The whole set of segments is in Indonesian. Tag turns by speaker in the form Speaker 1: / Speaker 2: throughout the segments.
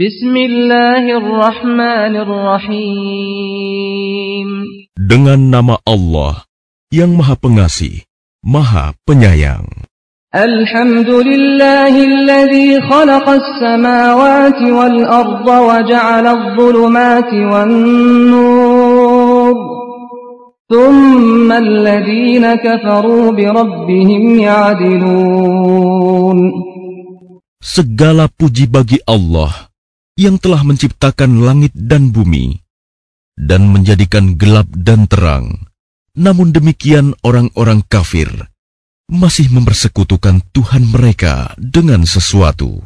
Speaker 1: Bismillahirrahmanirrahim.
Speaker 2: Dengan nama Allah yang Maha Pengasih, Maha Penyayang.
Speaker 1: Alhamdulillahilladzi khalaqas samawati wal arda wa ja'ala adh-dhulumati wan nur. kafaru bi rabbihim
Speaker 2: ya'dilun. Segala puji bagi Allah yang telah menciptakan langit dan bumi dan menjadikan gelap dan terang. Namun demikian orang-orang kafir masih mempersekutukan Tuhan mereka dengan sesuatu.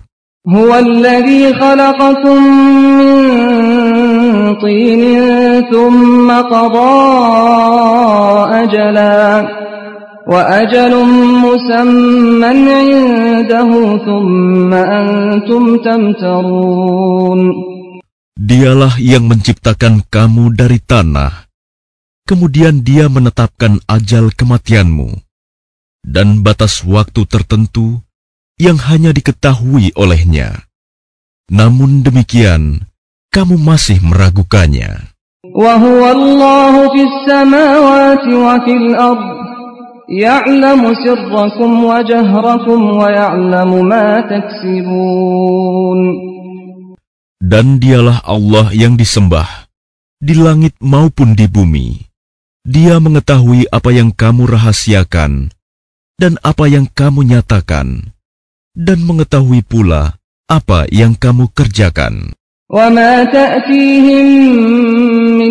Speaker 1: وأجل مسمى
Speaker 2: Dialah yang menciptakan kamu dari tanah, kemudian dia menetapkan ajal kematianmu, dan batas waktu tertentu yang hanya diketahui olehnya. Namun demikian, kamu masih meragukannya.
Speaker 1: samawati wa fil يعلم سركم وجهركم ويعلم ما تكسبون
Speaker 2: Dan dialah Allah yang disembah, di langit maupun di bumi. Dia mengetahui apa yang kamu rahasiakan, dan apa yang kamu nyatakan, dan mengetahui pula apa yang kamu kerjakan.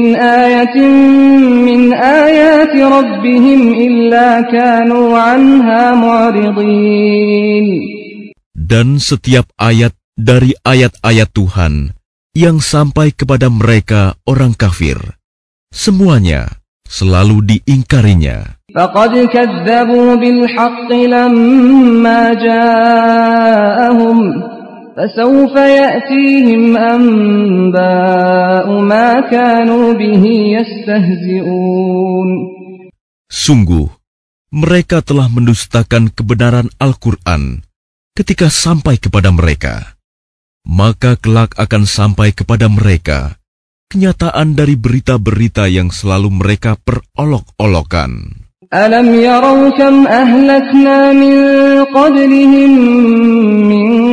Speaker 1: من آية من آيات ربهم إلا كانوا عنها
Speaker 2: معرضين Dan setiap ayat dari ayat-ayat Tuhan yang sampai kepada mereka orang kafir, semuanya selalu diingkarinya.
Speaker 1: فقد كذبوا بالحق لما جاءهم فسوف يأتيهم أنباء ما كانوا به يستهزئون
Speaker 2: Sungguh, mereka telah mendustakan kebenaran Al-Quran ketika sampai kepada mereka. Maka kelak akan sampai kepada mereka kenyataan dari berita-berita yang selalu mereka perolok-olokan.
Speaker 1: Alam yarau ahlakna min qablihim min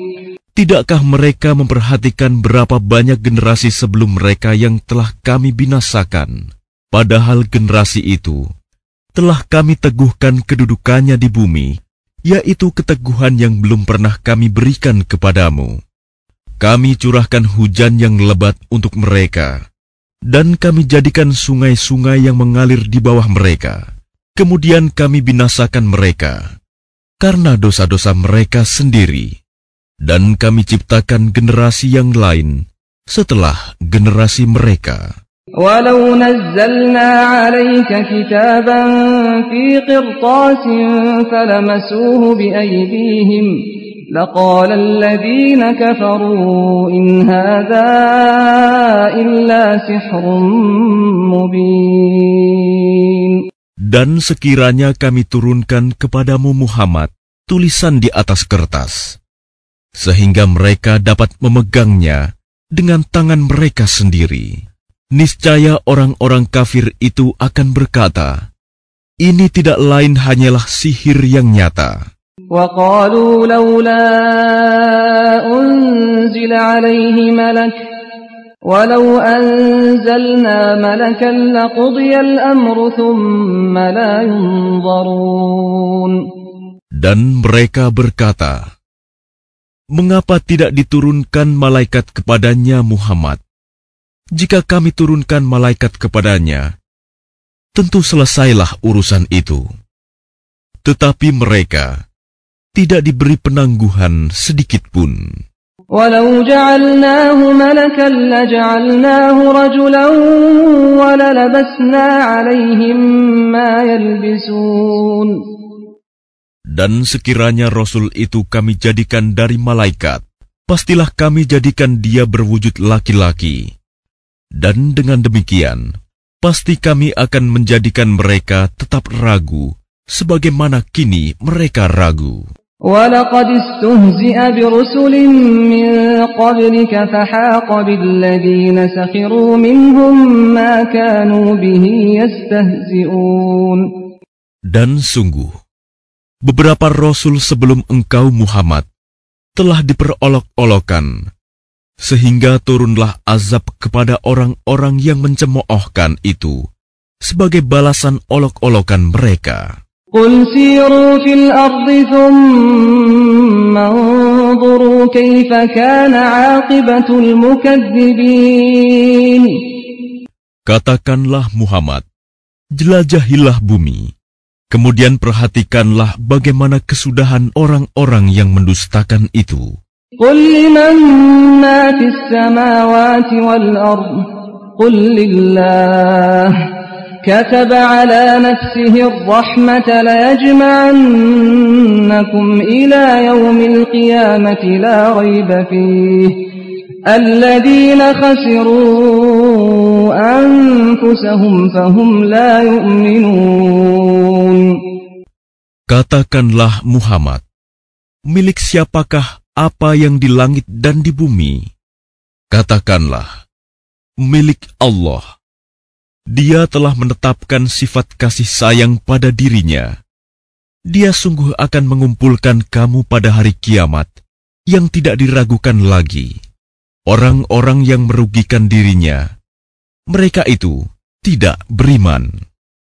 Speaker 2: Tidakkah mereka memperhatikan berapa banyak generasi sebelum mereka yang telah kami binasakan? Padahal generasi itu telah kami teguhkan kedudukannya di bumi, yaitu keteguhan yang belum pernah kami berikan kepadamu. Kami curahkan hujan yang lebat untuk mereka, dan kami jadikan sungai-sungai yang mengalir di bawah mereka. Kemudian kami binasakan mereka karena dosa-dosa mereka sendiri dan kami ciptakan generasi yang lain setelah generasi mereka.
Speaker 1: ولو نزلنا عليك كتابا في قرطاس فلمسوه بأيديهم لقال الذين كفروا إن هذا إلا سحر مبين
Speaker 2: Dan sekiranya kami turunkan kepadamu Muhammad tulisan di atas kertas sehingga mereka dapat memegangnya dengan tangan mereka sendiri. Niscaya orang-orang kafir itu akan berkata, "Ini tidak lain hanyalah sihir yang nyata." Dan mereka berkata, Mengapa tidak diturunkan malaikat kepadanya, Muhammad? Jika kami turunkan malaikat kepadanya, tentu selesailah urusan itu. Tetapi mereka tidak diberi penangguhan sedikit pun. Dan sekiranya Rasul itu kami jadikan dari malaikat, pastilah kami jadikan dia berwujud laki-laki. Dan dengan demikian, pasti kami akan menjadikan mereka tetap ragu, sebagaimana kini mereka ragu. Dan sungguh, beberapa rasul sebelum engkau Muhammad telah diperolok-olokan, sehingga turunlah azab kepada orang-orang yang mencemoohkan itu sebagai balasan olok-olokan mereka.
Speaker 1: قل سيروا في الأرض ثم انظروا كيف كان عاقبة المكذبين
Speaker 2: Katakanlah Muhammad, jelajahilah bumi, Kemudian perhatikanlah bagaimana kesudahan orang-orang yang mendustakan itu.
Speaker 1: كتب على نفسه الرحمة ليجمعنكم إلى يوم القيامة لا ريب فيه الذين خسروا أنفسهم فهم لا يؤمنون
Speaker 2: Katakanlah Muhammad, milik siapakah apa yang di langit dan di bumi? Katakanlah, milik Allah. Dia telah menetapkan sifat kasih sayang pada dirinya. Dia sungguh akan mengumpulkan kamu pada hari kiamat yang tidak diragukan lagi. Orang-orang yang merugikan dirinya, mereka itu tidak beriman.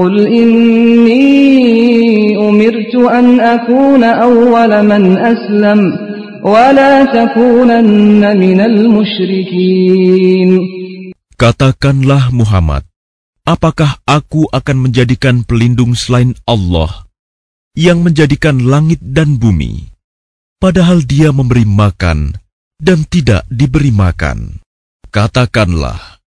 Speaker 1: قل إني أمرت أن أكون أول من أسلم ولا تكونن من المشركين
Speaker 2: Katakanlah Muhammad, apakah aku akan menjadikan pelindung selain Allah yang menjadikan langit dan bumi, padahal dia memberi makan dan tidak diberi makan. Katakanlah,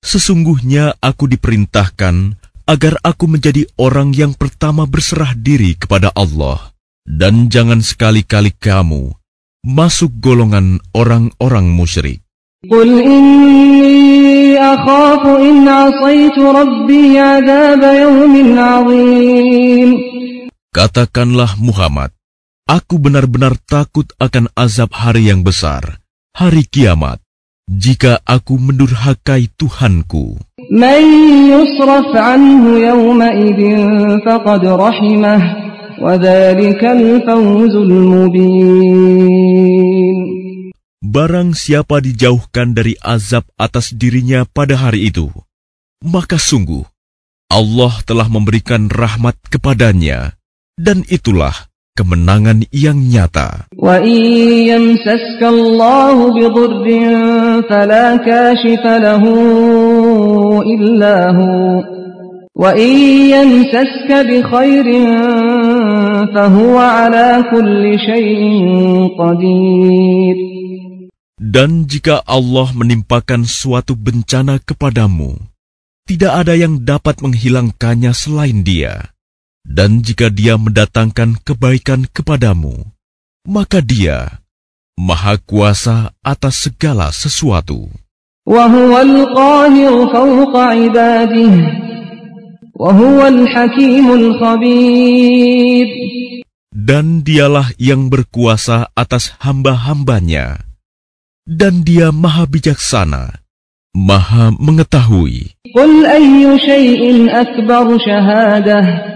Speaker 2: sesungguhnya aku diperintahkan agar aku menjadi orang yang pertama berserah diri kepada Allah, dan jangan sekali-kali kamu masuk golongan orang-orang musyrik.
Speaker 1: Qul inni akhafu in asaitu rabbi yawmin azim.
Speaker 2: Katakanlah Muhammad, aku benar-benar takut akan azab hari yang besar, hari kiamat jika aku mendurhakai Tuhanku. Barang siapa dijauhkan dari azab atas dirinya pada hari itu, maka sungguh Allah telah memberikan rahmat kepadanya, dan itulah kemenangan yang nyata. Dan jika Allah menimpakan suatu bencana kepadamu, tidak ada yang dapat menghilangkannya selain Dia. Dan jika dia mendatangkan kebaikan kepadamu, maka dia maha kuasa atas segala sesuatu. Dan dialah yang berkuasa atas hamba-hambanya. Dan dia maha bijaksana, maha mengetahui.
Speaker 1: Qul ayyu syai'in akbar syahadah.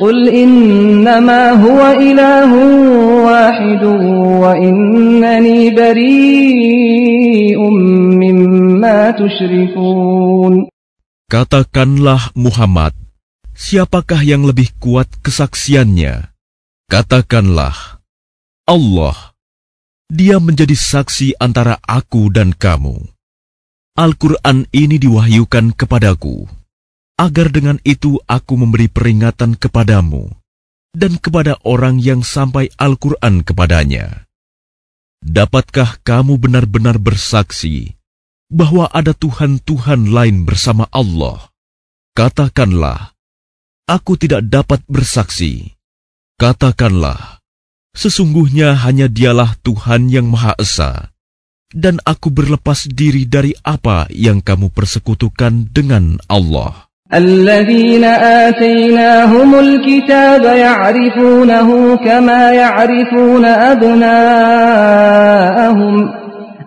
Speaker 1: قل إنما هو إله واحد وإنني بريء مما تشركون
Speaker 2: Katakanlah Muhammad, siapakah yang lebih kuat kesaksiannya? Katakanlah, Allah, dia menjadi saksi antara aku dan kamu. Al-Quran ini diwahyukan kepadaku agar dengan itu aku memberi peringatan kepadamu dan kepada orang yang sampai Al-Quran kepadanya. Dapatkah kamu benar-benar bersaksi bahwa ada Tuhan-Tuhan lain bersama Allah? Katakanlah, aku tidak dapat bersaksi. Katakanlah, sesungguhnya hanya dialah Tuhan yang Maha Esa, dan aku berlepas diri dari apa yang kamu persekutukan dengan Allah.
Speaker 1: الذين آتيناهم الكتاب يعرفونه كما يعرفون أبناءهم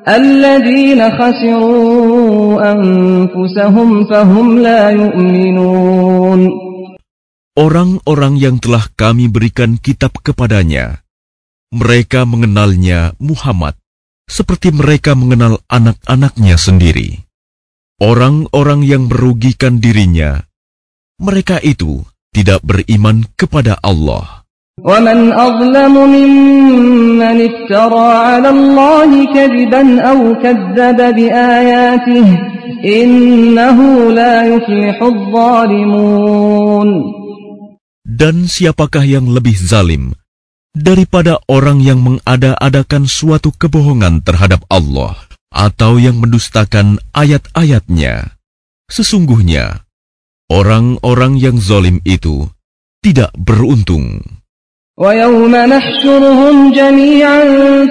Speaker 1: الذين خسروا أنفسهم فهم لا يؤمنون
Speaker 2: Orang-orang yang telah kami berikan kitab kepadanya, mereka mengenalnya Muhammad, seperti mereka mengenal anak-anaknya sendiri. Orang-orang yang merugikan dirinya, mereka itu tidak beriman kepada Allah. Dan siapakah yang lebih zalim daripada orang yang mengada-adakan suatu kebohongan terhadap Allah? atau yang mendustakan ayat-ayatnya. Sesungguhnya, orang-orang yang zolim itu tidak beruntung.
Speaker 1: وَيَوْمَ نَحْشُرُهُمْ جَمِيعًا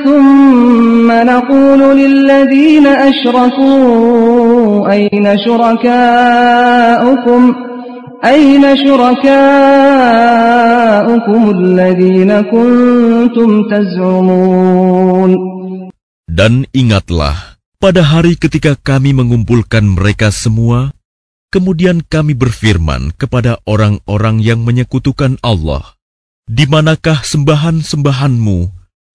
Speaker 1: ثُمَّ نَقُولُ لِلَّذِينَ أَشْرَكُوا أَيْنَ شُرَكَاؤُكُمْ أَيْنَ شُرَكَاؤُكُمُ الَّذِينَ كُنْتُمْ تَزْعُمُونَ
Speaker 2: dan ingatlah, pada hari ketika kami mengumpulkan mereka semua, kemudian kami berfirman kepada orang-orang yang menyekutukan Allah, di manakah sembahan-sembahanmu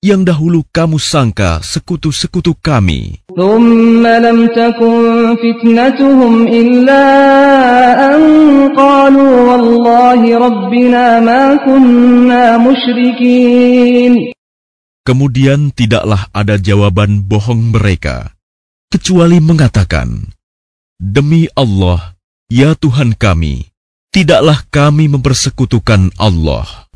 Speaker 2: yang dahulu kamu sangka sekutu-sekutu kami? Kemudian tidaklah ada jawaban bohong mereka, kecuali mengatakan, Demi Allah, ya Tuhan kami, tidaklah kami mempersekutukan Allah.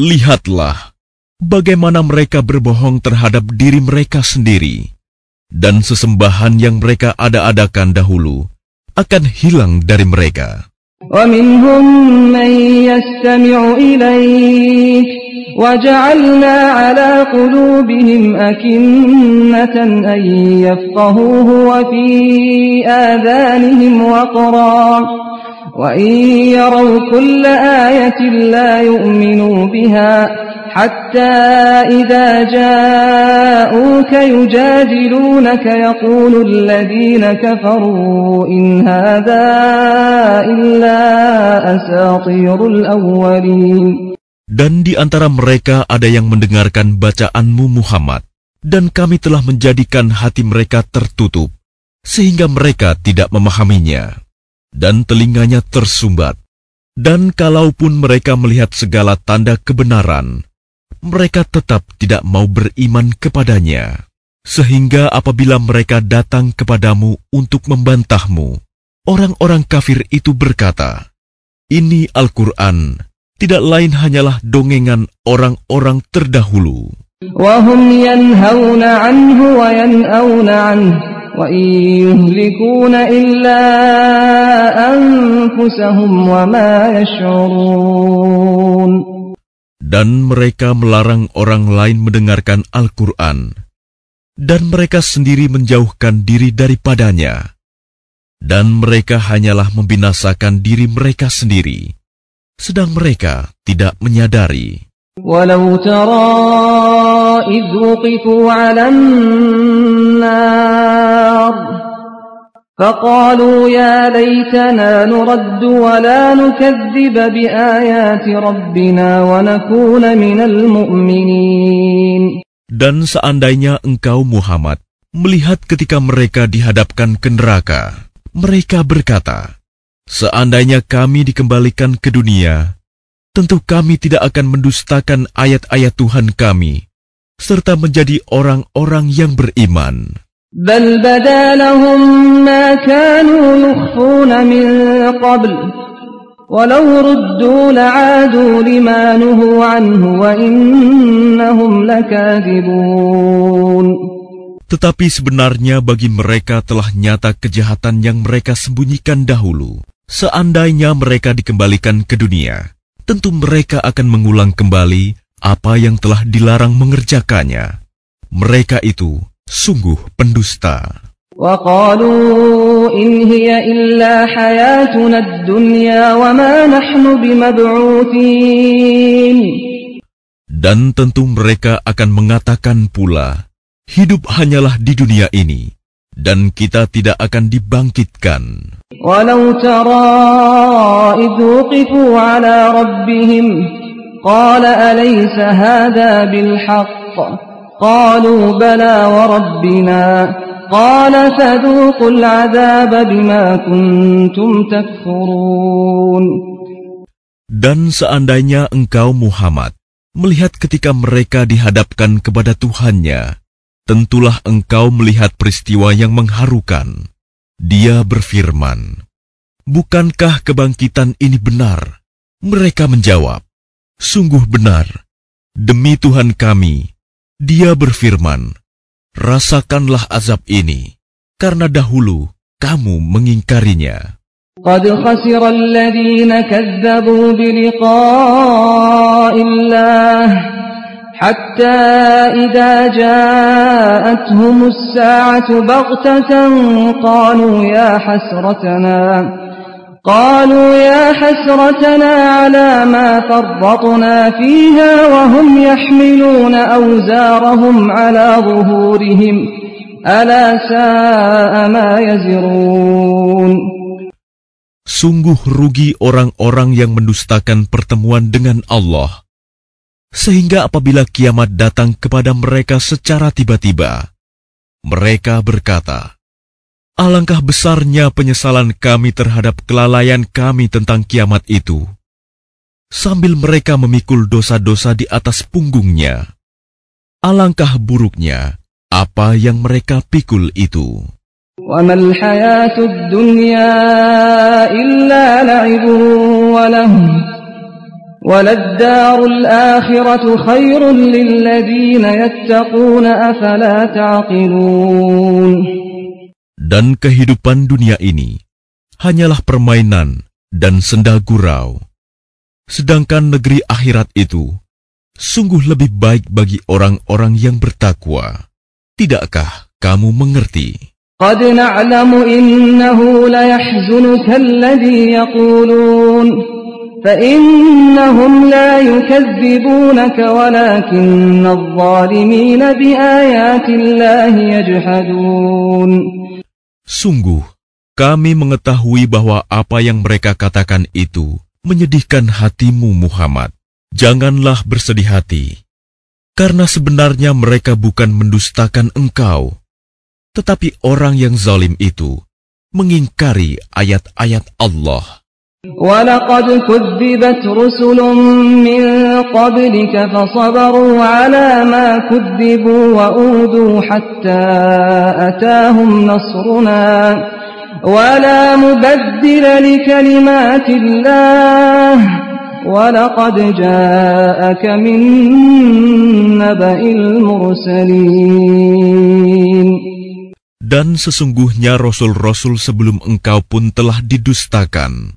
Speaker 2: Lihatlah bagaimana mereka berbohong terhadap diri mereka sendiri dan sesembahan yang mereka ada-adakan dahulu akan hilang dari mereka.
Speaker 1: ومنهم من يستمع إليك وجعلنا على قلوبهم أكنة أن يفقهوه وفي آذانهم وقرا
Speaker 2: dan di antara mereka ada yang mendengarkan bacaanmu Muhammad, dan kami telah menjadikan hati mereka tertutup, sehingga mereka tidak memahaminya dan telinganya tersumbat. Dan kalaupun mereka melihat segala tanda kebenaran, mereka tetap tidak mau beriman kepadanya. Sehingga apabila mereka datang kepadamu untuk membantahmu, orang-orang kafir itu berkata, Ini Al-Quran, tidak lain hanyalah dongengan orang-orang terdahulu.
Speaker 1: Dan
Speaker 2: mereka melarang orang lain mendengarkan Al-Quran, dan mereka sendiri menjauhkan diri daripadanya, dan mereka hanyalah membinasakan diri mereka sendiri, sedang mereka tidak menyadari.
Speaker 1: Walau tera, النار فقالوا يا ليتنا نرد ولا نكذب بآيات ربنا ونكون من
Speaker 2: المؤمنين Dan seandainya engkau Muhammad melihat ketika mereka dihadapkan ke neraka, mereka berkata, Seandainya kami dikembalikan ke dunia, tentu kami tidak akan mendustakan ayat-ayat Tuhan kami serta menjadi orang-orang yang beriman. Tetapi sebenarnya bagi mereka telah nyata kejahatan yang mereka sembunyikan dahulu. Seandainya mereka dikembalikan ke dunia, tentu mereka akan mengulang kembali apa yang telah dilarang mengerjakannya. Mereka itu sungguh pendusta. Dan tentu mereka akan mengatakan pula, hidup hanyalah di dunia ini, dan kita tidak akan dibangkitkan.
Speaker 1: Walau tara قال أليس هذا بالحق قالوا بلى وربنا قال فذوقوا العذاب بما كنتم تكفرون
Speaker 2: Dan seandainya engkau Muhammad melihat ketika mereka dihadapkan kepada Tuhannya, tentulah engkau melihat peristiwa yang mengharukan. Dia berfirman, Bukankah kebangkitan ini benar? Mereka menjawab, Sungguh benar, demi Tuhan kami, Dia berfirman, "Rasakanlah azab ini, karena dahulu kamu mengingkarinya."
Speaker 1: قد خسر الذين كذبوا بلقاء الله حتى إذا جاءتهم الساعة بغتة قالوا يا حسرتنا قالوا يا حسرتنا على ما فرطنا فيها وهم يحملون أوزارهم على ظهورهم ألا
Speaker 2: ساء ما يزرون Sungguh rugi orang-orang yang mendustakan pertemuan dengan Allah, sehingga apabila kiamat datang kepada mereka secara tiba-tiba, mereka berkata, Alangkah besarnya penyesalan kami terhadap kelalaian kami tentang kiamat itu, sambil mereka memikul dosa-dosa di atas punggungnya. Alangkah buruknya apa yang mereka pikul itu dan kehidupan dunia ini hanyalah permainan dan senda gurau. Sedangkan negeri akhirat itu sungguh lebih baik bagi orang-orang yang bertakwa. Tidakkah kamu mengerti?
Speaker 1: قد نعلم إنه ليحزنك الذي يقولون فإنهم لا يكذبونك ولكن الظالمين بآيات الله يجحدون
Speaker 2: Sungguh, kami mengetahui bahwa apa yang mereka katakan itu menyedihkan hatimu, Muhammad. Janganlah bersedih hati, karena sebenarnya mereka bukan mendustakan engkau, tetapi orang yang zalim itu mengingkari ayat-ayat Allah.
Speaker 1: ولقد كذبت رسل من قبلك فصبروا على ما كذبوا وأودوا حتى أتاهم نصرنا ولا مبدل لكلمات الله ولقد جاءك من نبأ المرسلين
Speaker 2: Dan sesungguhnya rasul-rasul sebelum engkau pun telah didustakan.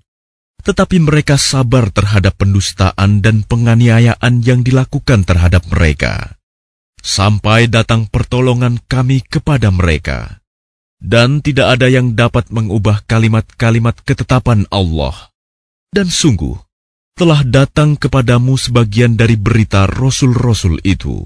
Speaker 2: tetapi mereka sabar terhadap pendustaan dan penganiayaan yang dilakukan terhadap mereka, sampai datang pertolongan kami kepada mereka, dan tidak ada yang dapat mengubah kalimat-kalimat ketetapan Allah. Dan sungguh, telah datang kepadamu sebagian dari berita rasul-rasul itu.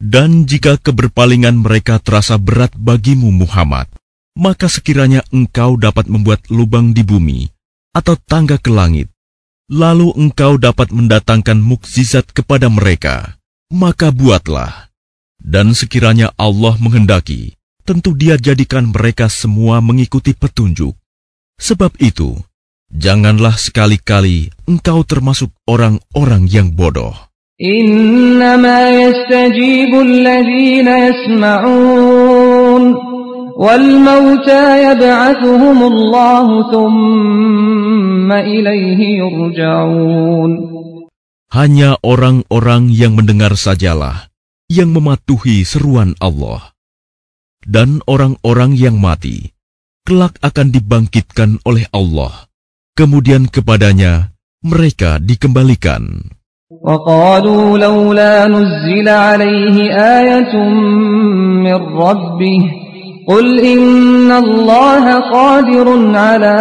Speaker 2: Dan jika keberpalingan mereka terasa berat bagimu Muhammad, maka sekiranya engkau dapat membuat lubang di bumi atau tangga ke langit, lalu engkau dapat mendatangkan mukjizat kepada mereka, maka buatlah. Dan sekiranya Allah menghendaki, tentu dia jadikan mereka semua mengikuti petunjuk. Sebab itu, janganlah sekali-kali engkau termasuk orang-orang yang bodoh.
Speaker 1: إنما يستجيب الذين يسمعون والموتى يبعثهم الله ثم إليه يرجعون
Speaker 2: Hanya orang-orang yang mendengar sajalah yang mematuhi seruan Allah. Dan orang-orang yang mati, kelak akan dibangkitkan oleh Allah. Kemudian kepadanya mereka dikembalikan.
Speaker 1: وقالوا لولا نزل عليه آية من ربه قل إن الله قادر على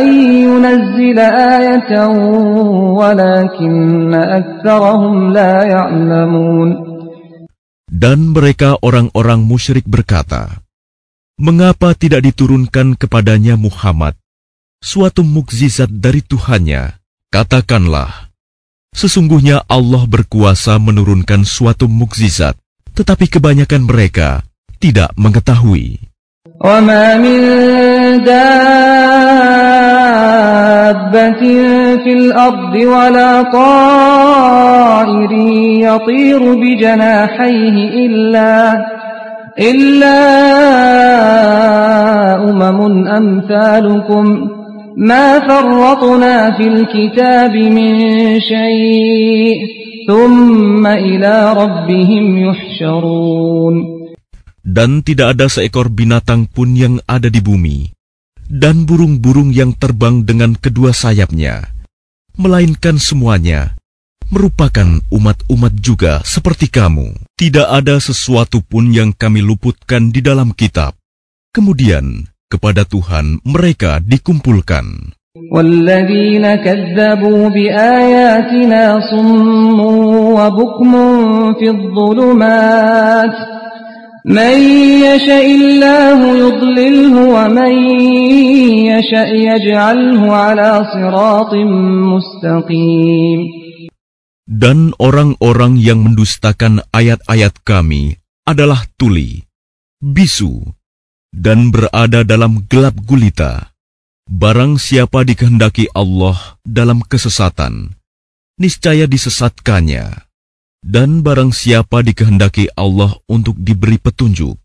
Speaker 1: أن ينزل آية ولكن أكثرهم لا يعلمون
Speaker 2: Dan mereka orang-orang musyrik berkata, Mengapa tidak diturunkan kepadanya Muhammad suatu mukjizat dari Tuhannya? Katakanlah, Sesungguhnya Allah berkuasa menurunkan suatu mukjizat, tetapi kebanyakan mereka tidak mengetahui.
Speaker 1: إِلَّا أُمَمٌ أَمْثَالُكُمْ ما فرطنا في الكتاب من شيء ثم إلى ربهم يحشرون
Speaker 2: Dan tidak ada seekor binatang pun yang ada di bumi, dan burung-burung yang terbang dengan kedua sayapnya, melainkan semuanya merupakan umat-umat juga seperti kamu. Tidak ada sesuatu pun yang kami luputkan di dalam kitab. Kemudian, kepada Tuhan mereka dikumpulkan. Dan orang-orang yang mendustakan ayat-ayat kami adalah tuli, bisu, dan berada dalam gelap gulita. Barang siapa dikehendaki Allah dalam kesesatan, niscaya disesatkannya. Dan barang siapa dikehendaki Allah untuk diberi petunjuk,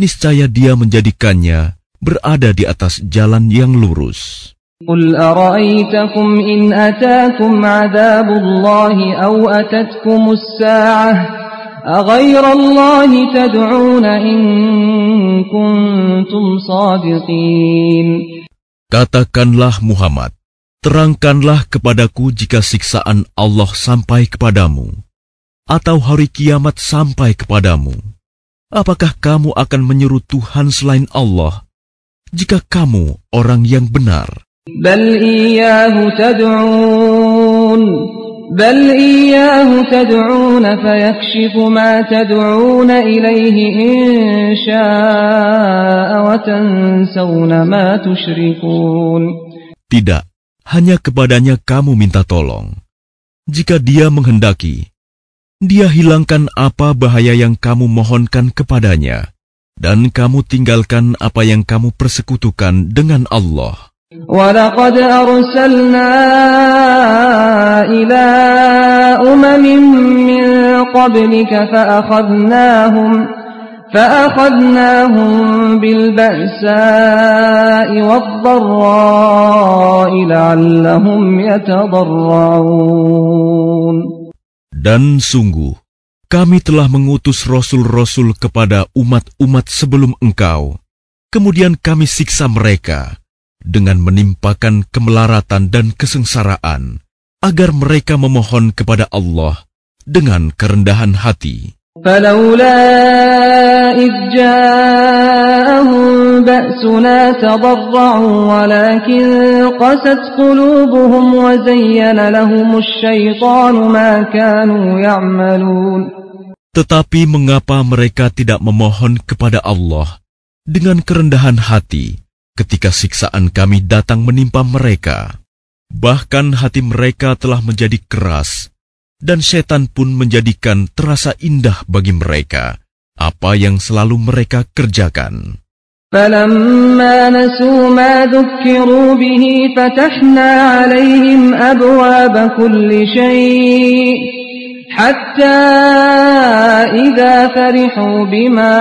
Speaker 2: niscaya dia menjadikannya berada di atas jalan yang lurus.
Speaker 1: قل أرأيتكم إن أتاكم عذاب الله أو أتتكم أغير الله تدعون إن كنتم صادقين
Speaker 2: Katakanlah Muhammad, terangkanlah kepadaku jika siksaan Allah sampai kepadamu, atau hari kiamat sampai kepadamu. Apakah kamu akan menyuruh Tuhan selain Allah, jika kamu orang yang benar? Bal
Speaker 1: iyahu tad'un بل إياه تدعون فيكشف ما تدعون إليه إن شاء وتنسون ما تشركون
Speaker 2: Tidak, hanya kepadanya kamu minta tolong. Jika dia menghendaki, dia hilangkan apa bahaya yang kamu mohonkan kepadanya, dan kamu tinggalkan apa yang kamu persekutukan dengan Allah.
Speaker 1: ولقد أرسلنا إلى أمم من قبلك فأخذناهم فأخذناهم بالبأساء والضراء لعلهم يتضرعون
Speaker 2: Dan sungguh, kami telah mengutus rasul-rasul kepada umat-umat sebelum engkau. Kemudian kami siksa mereka dengan menimpakan kemelaratan dan kesengsaraan, agar mereka memohon kepada Allah dengan kerendahan hati. Tetapi mengapa mereka tidak memohon kepada Allah dengan kerendahan hati ketika siksaan kami datang menimpa mereka. Bahkan hati mereka telah menjadi keras, dan setan pun menjadikan terasa indah bagi mereka apa yang selalu mereka kerjakan.
Speaker 1: فلما نسوا حتى إذا فرحوا بما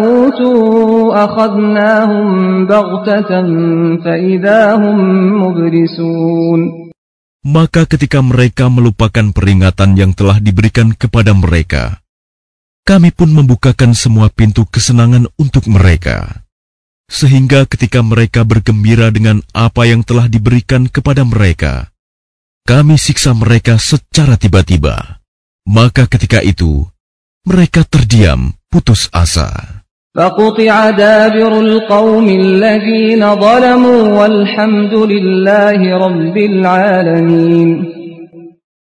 Speaker 1: أوتوا أخذناهم بغتة فإذا هم
Speaker 2: مبرسون Maka ketika mereka melupakan peringatan yang telah diberikan kepada mereka, kami pun membukakan semua pintu kesenangan untuk mereka. Sehingga ketika mereka bergembira dengan apa yang telah diberikan kepada mereka, kami siksa mereka secara tiba-tiba. Maka ketika itu, mereka terdiam putus asa.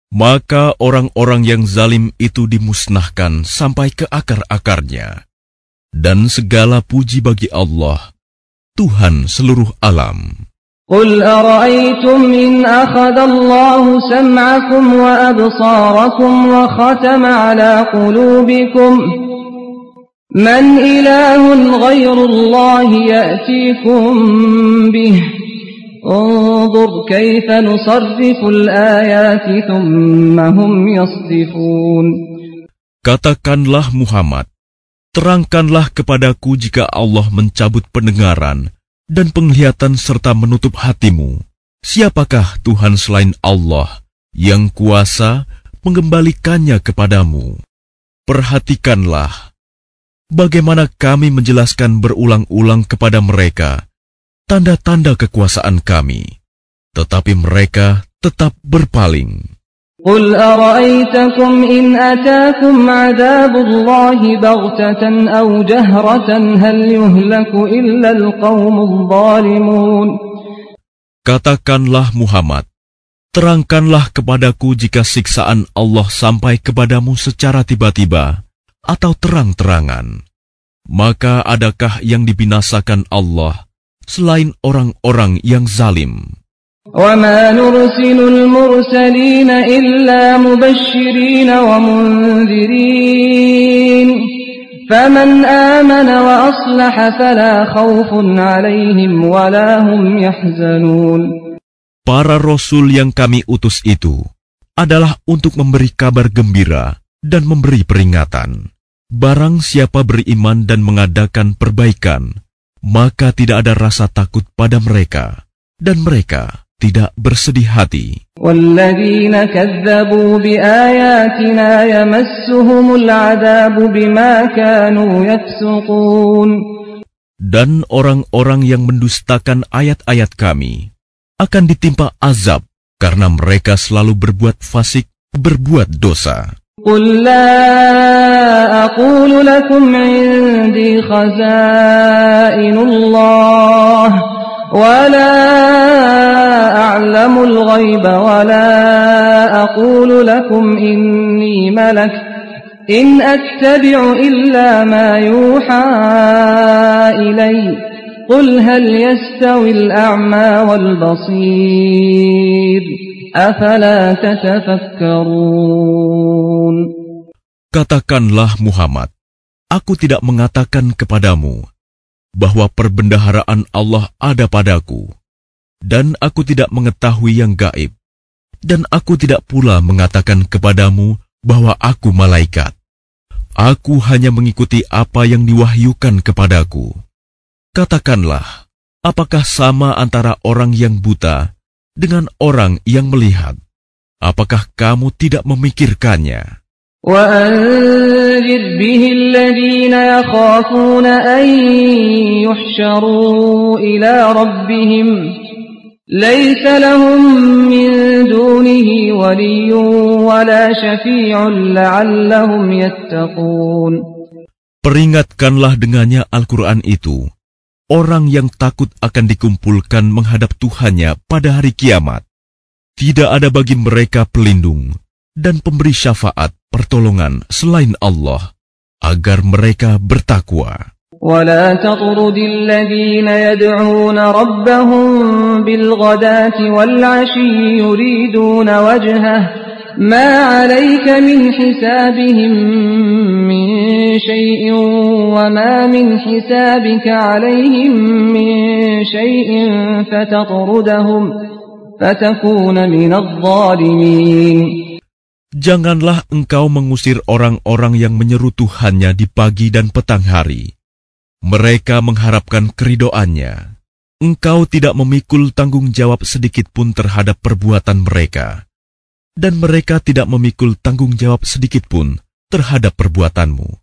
Speaker 2: Maka orang-orang yang zalim itu dimusnahkan sampai ke akar-akarnya. Dan segala puji bagi Allah, Tuhan seluruh alam. قل
Speaker 1: أرأيتم إن أخذ الله سمعكم وأبصاركم وختم على قلوبكم من إله غير الله يأتيكم به انظر كيف نصرف الآيات ثم هم يصدفون
Speaker 2: Katakanlah Muhammad, terangkanlah kepadaku jika Allah mencabut pendengaran dan penglihatan serta menutup hatimu. Siapakah Tuhan selain Allah yang kuasa mengembalikannya kepadamu? Perhatikanlah bagaimana kami menjelaskan berulang-ulang kepada mereka tanda-tanda kekuasaan kami, tetapi mereka tetap berpaling.
Speaker 1: Katakanlah
Speaker 2: Muhammad, terangkanlah kepadaku jika siksaan Allah sampai kepadamu secara tiba-tiba atau terang-terangan. Maka adakah yang dibinasakan Allah selain orang-orang yang zalim?
Speaker 1: Para Rasul
Speaker 2: yang kami utus itu adalah untuk memberi kabar gembira dan memberi peringatan. Barang siapa beriman dan mengadakan perbaikan, maka tidak ada rasa takut pada mereka, dan mereka tidak bersedih hati. Dan orang-orang yang mendustakan ayat-ayat kami akan ditimpa azab karena mereka selalu berbuat fasik, berbuat dosa.
Speaker 1: قل لا أقول لكم عندي خزائن الله ولا أعلم الغيب ولا أقول لكم إني ملك إن أتبع إلا ما يوحى إلي قل هل يستوي الأعمى والبصير أفلا تتفكرون
Speaker 2: Katakanlah Muhammad, aku tidak mengatakan kepadamu bahwa perbendaharaan Allah ada padaku, dan aku tidak mengetahui yang gaib, dan aku tidak pula mengatakan kepadamu bahwa aku malaikat. Aku hanya mengikuti apa yang diwahyukan kepadaku. Katakanlah, apakah sama antara orang yang buta dengan orang yang melihat? Apakah kamu tidak memikirkannya?
Speaker 1: وأنذر به الذين يخافون أن يحشروا إلى ربهم ليس لهم من دونه ولي ولا شفيع لعلهم يتقون
Speaker 2: Peringatkanlah dengannya Al-Quran itu, orang yang takut akan dikumpulkan menghadap Tuhannya pada hari kiamat. Tidak ada bagi mereka pelindung, dan pemberi syafaat pertolongan selain Allah agar mereka bertakwa.
Speaker 1: ولا تطرد الذين يدعون ربهم بالغداة والعشي يريدون وجهه ما عليك من حسابهم من شيء وما من حسابك عليهم من شيء فتطردهم
Speaker 2: فتكون من الظالمين Janganlah engkau mengusir orang-orang yang menyeru Tuhannya di pagi dan petang hari. Mereka mengharapkan keridoannya. Engkau tidak memikul tanggung jawab sedikit pun terhadap perbuatan mereka. Dan mereka tidak memikul tanggung jawab sedikit pun terhadap perbuatanmu.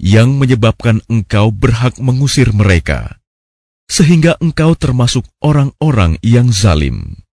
Speaker 2: Yang menyebabkan engkau berhak mengusir mereka. Sehingga engkau termasuk orang-orang yang zalim.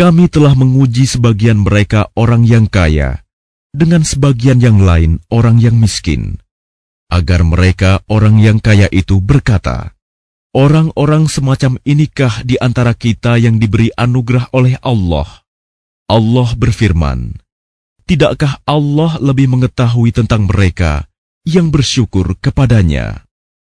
Speaker 2: kami telah menguji sebagian mereka orang yang kaya dengan sebagian yang lain orang yang miskin, agar mereka orang yang kaya itu berkata, Orang-orang semacam inikah di antara kita yang diberi anugerah oleh Allah? Allah berfirman, Tidakkah Allah lebih mengetahui tentang mereka yang bersyukur kepadanya?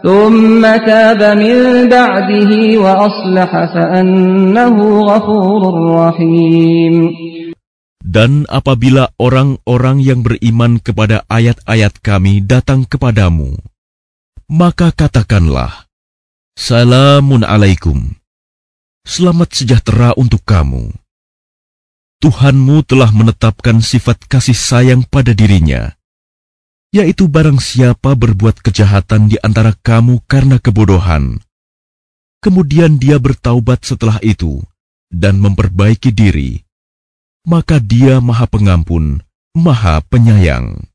Speaker 1: ثم تاب من بعده وأصلح فأنه غفور رحيم
Speaker 2: Dan apabila orang-orang yang beriman kepada ayat-ayat kami datang kepadamu, maka katakanlah, Salamun alaikum, selamat sejahtera untuk kamu. Tuhanmu telah menetapkan sifat kasih sayang pada dirinya, yaitu barang siapa berbuat kejahatan di antara kamu karena kebodohan. Kemudian dia bertaubat setelah itu dan memperbaiki diri, maka dia Maha Pengampun, Maha Penyayang.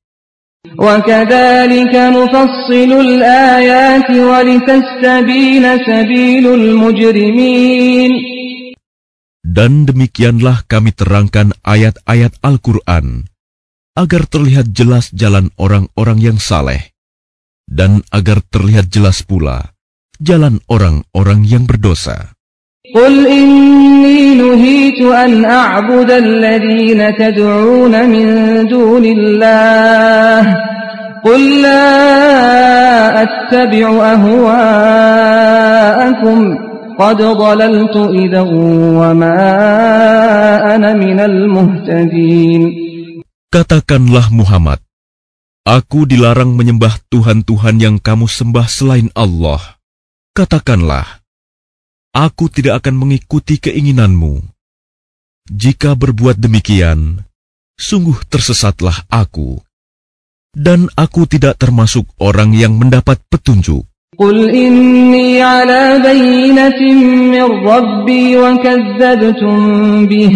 Speaker 2: Dan demikianlah kami terangkan ayat-ayat Al-Quran agar terlihat jelas jalan orang-orang yang saleh, dan agar terlihat jelas pula jalan orang-orang yang berdosa.
Speaker 1: قل إني نهيت أن أعبد الذين تدعون من دون الله قل لا أتبع أهواءكم قد ضللت إذا وما أنا من المهتدين
Speaker 2: Katakanlah Muhammad, Aku dilarang menyembah Tuhan-Tuhan yang kamu sembah selain Allah. Katakanlah, Aku tidak akan mengikuti keinginanmu. Jika berbuat demikian, sungguh tersesatlah aku. Dan aku tidak termasuk orang yang mendapat petunjuk.
Speaker 1: inni ala min Rabbi wa kazzabtum bih.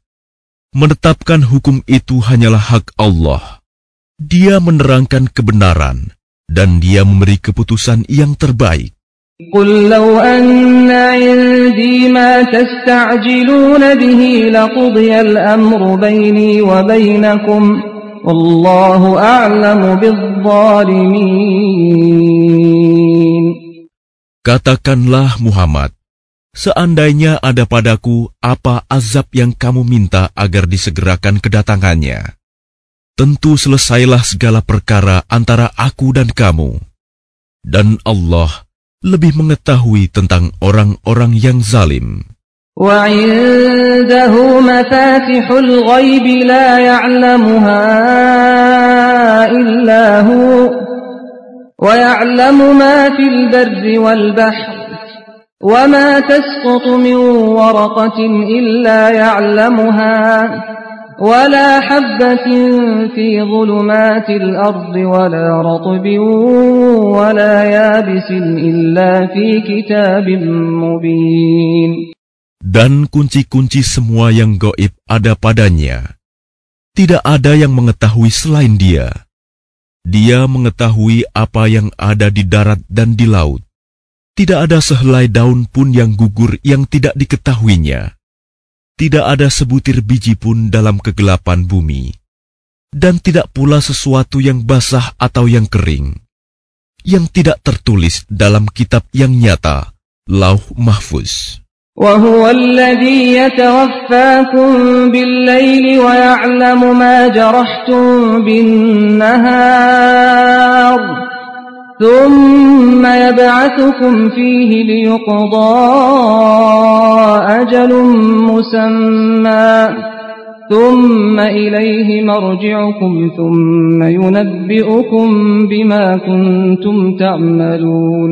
Speaker 2: Menetapkan hukum itu hanyalah hak Allah. Dia menerangkan kebenaran dan dia memberi keputusan yang terbaik.
Speaker 1: قل لو أن عندي ما تستعجلون به لقضي الأمر بيني وبينكم والله أعلم
Speaker 2: بالظالمين Katakanlah Muhammad, Seandainya ada padaku apa azab yang kamu minta agar disegerakan kedatangannya, tentu selesailah segala perkara antara aku dan kamu. Dan Allah lebih mengetahui tentang orang-orang yang zalim.
Speaker 1: وعنده مفاتح الغيب لا يعلمها هو ويعلم ما في البر والبحر وما تسقط من ورقة إلا يعلمها ولا حبة في ظلمات الأرض ولا رطب ولا يابس إلا في كتاب
Speaker 2: مبين Dan kunci-kunci semua yang goib ada padanya. Tidak ada yang mengetahui selain dia. Dia mengetahui apa yang ada di darat dan di laut. Tidak ada sehelai daun pun yang gugur yang tidak diketahuinya. Tidak ada sebutir biji pun dalam kegelapan bumi. Dan tidak pula sesuatu yang basah atau yang kering. Yang tidak tertulis dalam kitab yang nyata, Lauh Mahfuz.
Speaker 1: وهو ثم يبعثكم فيه ليقضى أجل مسمى ثم إليه مرجعكم ثم ينبئكم بما كنتم تعملون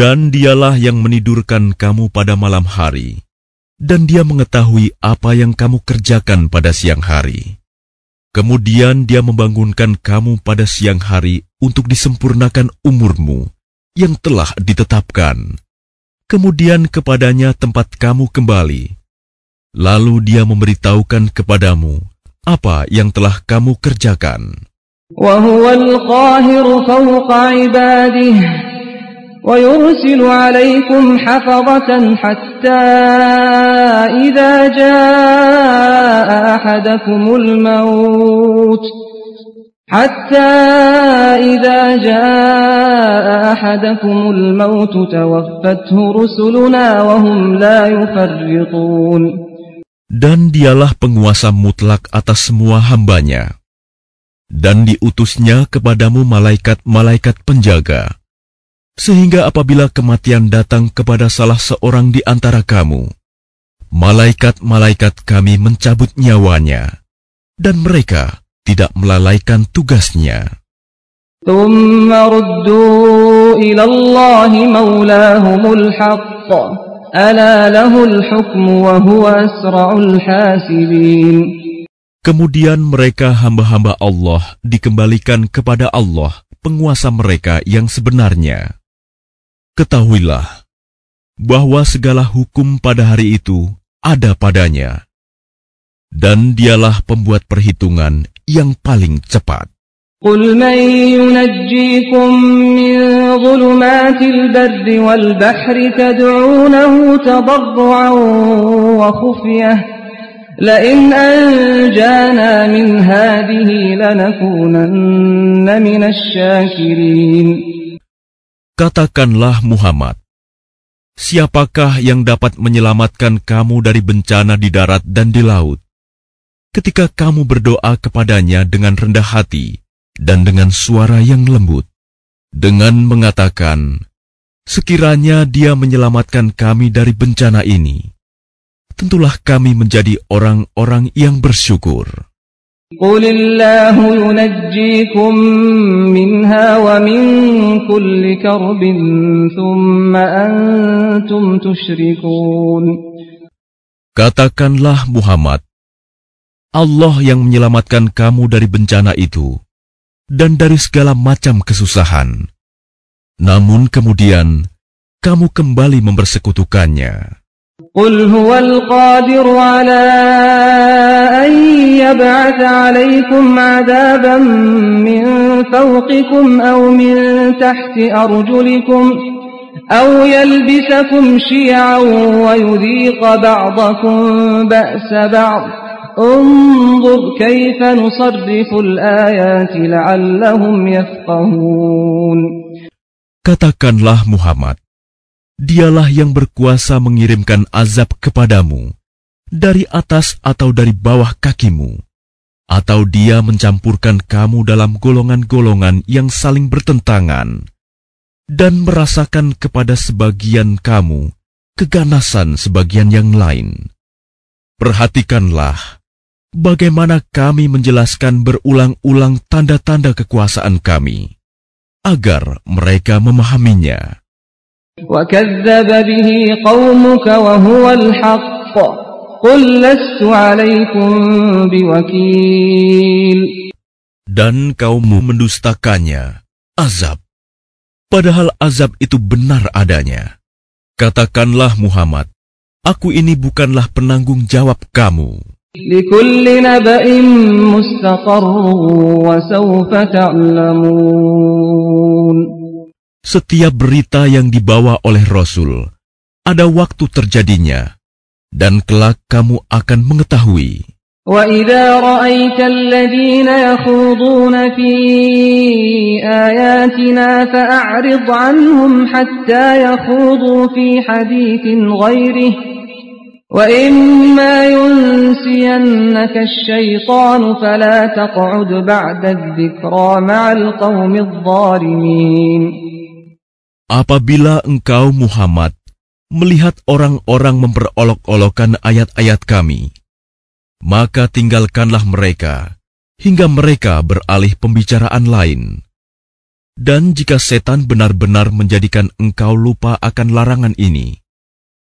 Speaker 2: Dan dialah yang menidurkan kamu pada malam hari, dan dia mengetahui apa yang kamu kerjakan pada siang hari. Kemudian dia membangunkan kamu pada siang hari untuk disempurnakan umurmu yang telah ditetapkan. Kemudian kepadanya tempat kamu kembali. Lalu dia memberitahukan kepadamu apa yang telah kamu kerjakan.
Speaker 1: وهو حتى إذا جاء أحدكم الموت توفته رسلنا وهم لا يفرطون
Speaker 2: Dan dialah penguasa mutlak atas semua hambanya. Dan diutusnya kepadamu malaikat-malaikat penjaga. Sehingga apabila kematian datang kepada salah seorang di antara kamu, malaikat-malaikat kami mencabut nyawanya. Dan mereka, tidak melalaikan tugasnya. Kemudian mereka hamba-hamba Allah dikembalikan kepada Allah, penguasa mereka yang sebenarnya. Ketahuilah bahwa segala hukum pada hari itu ada padanya, dan dialah pembuat perhitungan yang paling cepat.
Speaker 1: قل من ينجيكم من ظلمات البر والبحر تدعونه تضرعا وخفية لئن أنجانا من هذه لنكونن من
Speaker 2: الشاكرين Katakanlah Muhammad, siapakah yang dapat menyelamatkan kamu dari bencana di darat dan di laut? ketika kamu berdoa kepadanya dengan rendah hati dan dengan suara yang lembut, dengan mengatakan, Sekiranya dia menyelamatkan kami dari bencana ini, tentulah kami menjadi orang-orang yang bersyukur. Katakanlah Muhammad, Allah yang menyelamatkan kamu dari bencana itu dan dari segala macam kesusahan. Namun kemudian kamu kembali mempersekutukannya.
Speaker 1: قل هو القادر على أن يبعث عليكم عذابا من فوقكم أو من تحت أرجلكم أو يلبسكم شيعا ويذيق بعضكم بأس بعض
Speaker 2: Katakanlah Muhammad, dialah yang berkuasa mengirimkan azab kepadamu dari atas atau dari bawah kakimu, atau dia mencampurkan kamu dalam golongan-golongan yang saling bertentangan, dan merasakan kepada sebagian kamu keganasan sebagian yang lain. Perhatikanlah, bagaimana kami menjelaskan berulang-ulang tanda-tanda kekuasaan kami, agar mereka memahaminya. Dan kaummu mendustakannya, azab. Padahal azab itu benar adanya. Katakanlah Muhammad, aku ini bukanlah penanggung jawab kamu. Setiap berita yang dibawa oleh Rasul, ada waktu terjadinya, dan kelak kamu akan mengetahui.
Speaker 1: وَإِذَا رَأَيْتَ الَّذِينَ يَخُوضُونَ فِي آيَاتِنَا فَأَعْرِضْ عَنْهُمْ حَتَّى يَخُوضُوا فِي حَدِيثٍ غَيْرِهِ Apabila
Speaker 2: engkau Muhammad melihat orang-orang memperolok-olokkan ayat-ayat kami, maka tinggalkanlah mereka hingga mereka beralih pembicaraan lain. Dan jika setan benar-benar menjadikan engkau lupa akan larangan ini,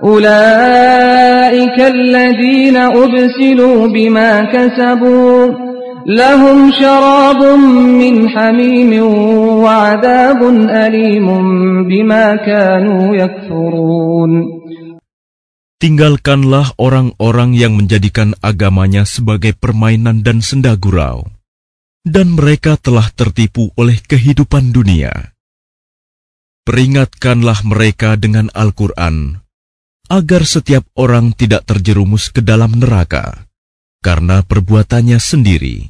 Speaker 1: أولئك الذين أبسلوا بما كسبوا لهم شراب من حميم وعذاب أليم بما كانوا يكفرون
Speaker 2: Tinggalkanlah orang-orang yang menjadikan agamanya sebagai permainan dan senda gurau, dan mereka telah tertipu oleh kehidupan dunia. Peringatkanlah mereka dengan Al-Quran agar setiap orang tidak terjerumus ke dalam neraka karena perbuatannya sendiri.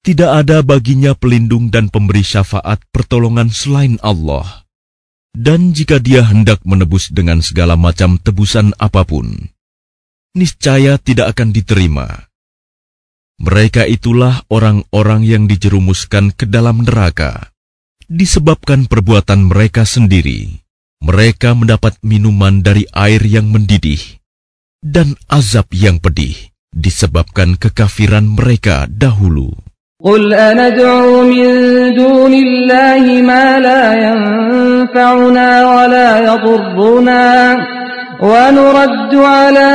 Speaker 2: Tidak ada baginya pelindung dan pemberi syafaat pertolongan selain Allah. Dan jika dia hendak menebus dengan segala macam tebusan apapun, niscaya tidak akan diterima. Mereka itulah orang-orang yang dijerumuskan ke dalam neraka, disebabkan perbuatan mereka sendiri mereka mendapat minuman dari air yang mendidih dan azab yang pedih disebabkan kekafiran mereka dahulu.
Speaker 1: قل أندعو من دون الله ما لا ينفعنا ولا يضرنا ونرد على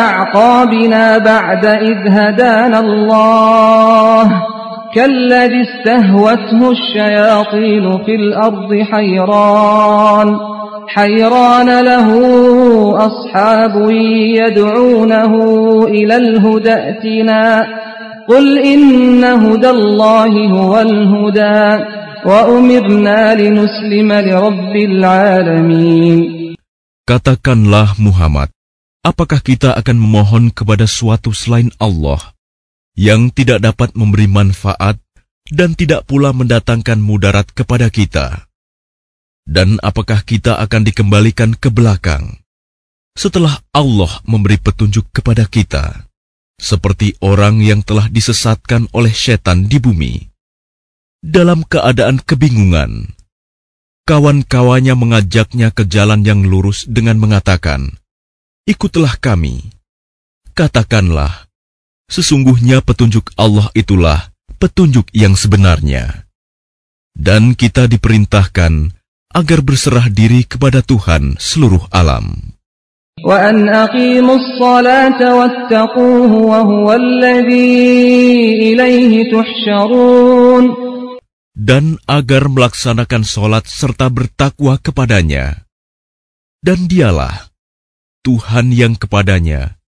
Speaker 1: أعقابنا بعد إذ هدانا الله كالذي استهوته الشياطين في الأرض حيران حيران له أصحاب يدعونه إلى الهدى ائتنا قل إن هدى الله هو الهدى وأمرنا لنسلم لرب العالمين
Speaker 2: Katakanlah Muhammad, apakah kita akan memohon kepada suatu selain Allah yang tidak dapat memberi manfaat dan tidak pula mendatangkan mudarat kepada kita. Dan apakah kita akan dikembalikan ke belakang setelah Allah memberi petunjuk kepada kita, seperti orang yang telah disesatkan oleh setan di bumi? Dalam keadaan kebingungan, kawan-kawannya mengajaknya ke jalan yang lurus dengan mengatakan, "Ikutlah kami." Katakanlah, Sesungguhnya petunjuk Allah itulah petunjuk yang sebenarnya. Dan kita diperintahkan agar berserah diri kepada Tuhan seluruh alam. dan agar melaksanakan solat serta bertakwa kepadanya. Dan dialah Tuhan yang kepadanya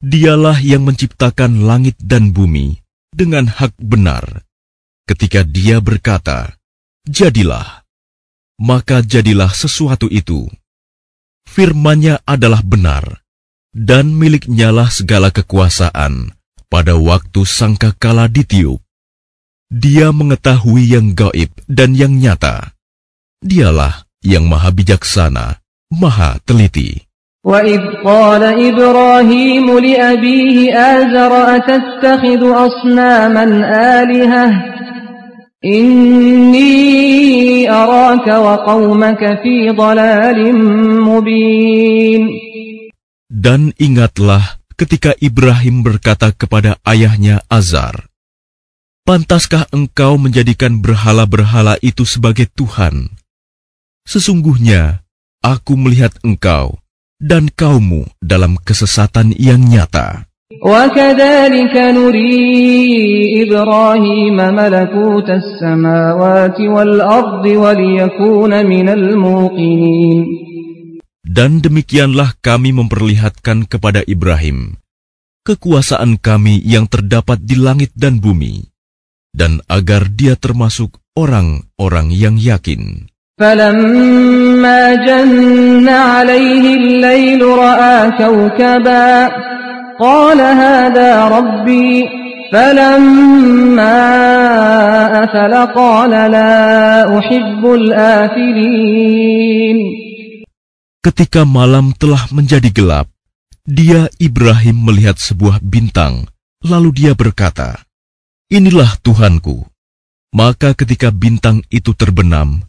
Speaker 2: Dialah yang menciptakan langit dan bumi dengan hak benar. Ketika Dia berkata, "Jadilah," maka jadilah sesuatu itu. Firman-Nya adalah benar, dan miliknyalah segala kekuasaan pada waktu Sangka sangkakala ditiup. Dia mengetahui yang gaib dan yang nyata. Dialah yang maha bijaksana, maha teliti.
Speaker 1: وإذ قال إبراهيم لأبيه آزر أتتخذ أصناما آلهة إني أراك وقومك في ضلال مبين
Speaker 2: Dan ingatlah ketika Ibrahim berkata kepada ayahnya Azar, Pantaskah engkau menjadikan berhala-berhala itu sebagai Tuhan? Sesungguhnya, aku melihat engkau, dan kaummu dalam kesesatan yang nyata. Dan demikianlah kami memperlihatkan kepada Ibrahim kekuasaan kami yang terdapat di langit dan bumi, dan agar dia termasuk orang-orang yang yakin.
Speaker 1: فلما جن عليه الليل رأى كوكبا قال هذا ربي فلما أفل قال لا أحب الآفلين
Speaker 2: Ketika malam telah menjadi gelap, dia Ibrahim melihat sebuah bintang, lalu dia berkata, Inilah Tuhanku. Maka ketika bintang itu terbenam,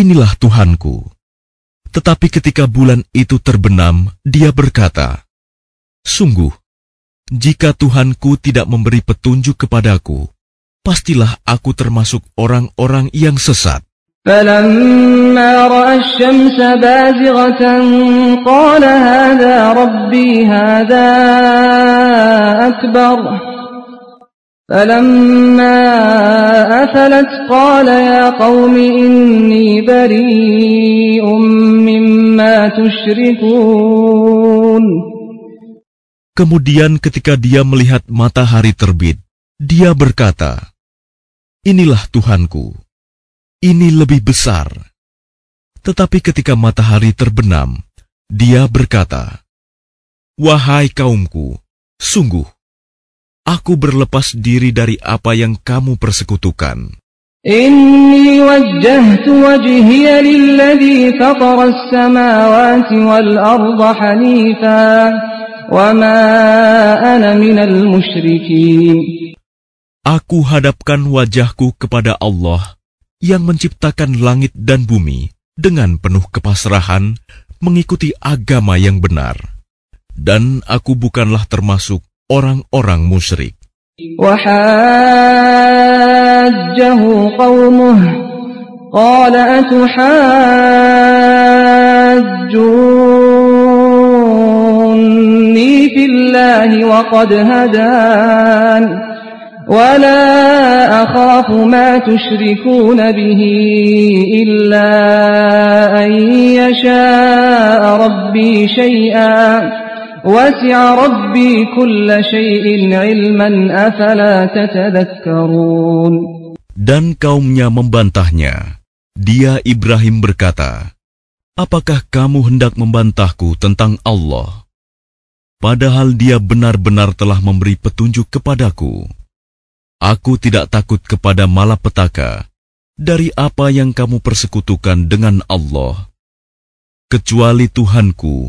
Speaker 2: inilah Tuhanku. Tetapi ketika bulan itu terbenam, dia berkata, Sungguh, jika Tuhanku tidak memberi petunjuk kepadaku, pastilah aku termasuk orang-orang yang sesat.
Speaker 1: Kemudian
Speaker 2: ketika dia melihat matahari terbit, dia berkata, Inilah Tuhanku, ini lebih besar. Tetapi ketika matahari terbenam, dia berkata, Wahai kaumku, sungguh aku berlepas diri dari apa yang kamu persekutukan.
Speaker 1: Inni wajjahtu wajhiya lilladhi samawati wal arda hanifa wa ma ana minal musyrikin.
Speaker 2: Aku hadapkan wajahku kepada Allah yang menciptakan langit dan bumi dengan penuh kepasrahan mengikuti agama yang benar. Dan aku bukanlah termasuk orang-orang musyrik.
Speaker 1: وحاجه قومه قال أتحاجوني في الله وقد هدان ولا أخاف ما تشركون به إلا أن يشاء ربي شيئا وسع ربي كل شيء علما أفلا تتذكرون
Speaker 2: Dan kaumnya membantahnya. Dia Ibrahim berkata, Apakah kamu hendak membantahku tentang Allah? Padahal dia benar-benar telah memberi petunjuk kepadaku. Aku tidak takut kepada malapetaka dari apa yang kamu persekutukan dengan Allah, kecuali Tuhanku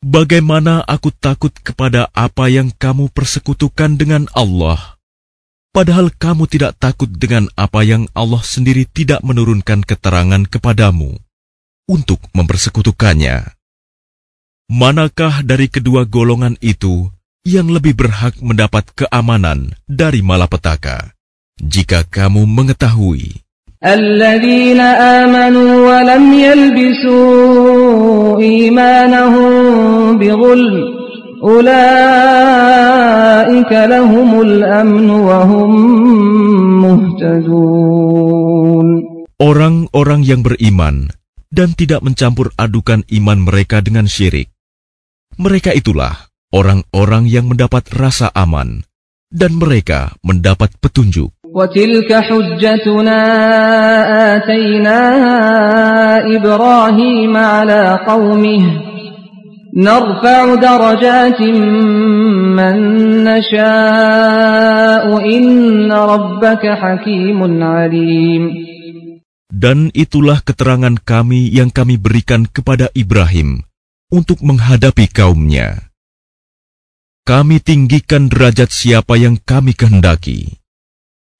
Speaker 2: Bagaimana aku takut kepada apa yang kamu persekutukan dengan Allah, padahal kamu tidak takut dengan apa yang Allah sendiri tidak menurunkan keterangan kepadamu untuk mempersekutukannya. Manakah dari kedua golongan itu yang lebih berhak mendapat keamanan dari malapetaka? jika kamu mengetahui. Orang-orang yang beriman dan tidak mencampur adukan iman mereka dengan syirik. Mereka itulah orang-orang yang mendapat rasa aman dan mereka mendapat petunjuk.
Speaker 1: وتلك حجتنا آتيناها إبراهيم على قومه نرفع درجات من نشاء إن ربك حكيم عليم
Speaker 2: Dan itulah keterangan kami yang kami berikan kepada Ibrahim untuk menghadapi kaumnya. Kami tinggikan derajat siapa yang kami kehendaki.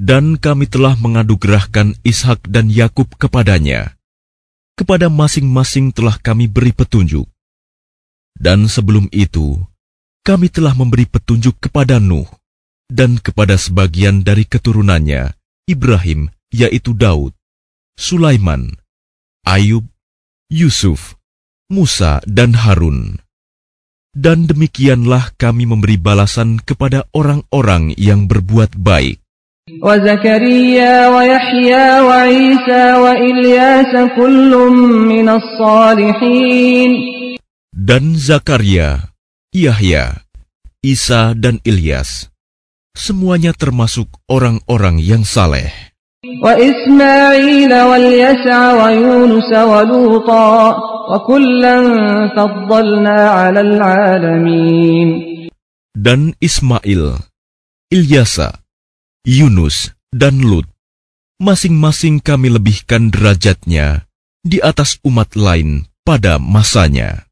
Speaker 2: dan kami telah mengadugerahkan Ishak dan Yakub kepadanya. Kepada masing-masing telah kami beri petunjuk. Dan sebelum itu, kami telah memberi petunjuk kepada Nuh dan kepada sebagian dari keturunannya, Ibrahim, yaitu Daud, Sulaiman, Ayub, Yusuf, Musa, dan Harun. Dan demikianlah kami memberi balasan kepada orang-orang yang berbuat baik. Dan Zakaria, Yahya, Isa dan Ilyas, semuanya termasuk orang-orang yang saleh. Dan Ismail, Ilyasa, Yunus, dan Lut, masing-masing kami lebihkan derajatnya di atas umat lain pada masanya.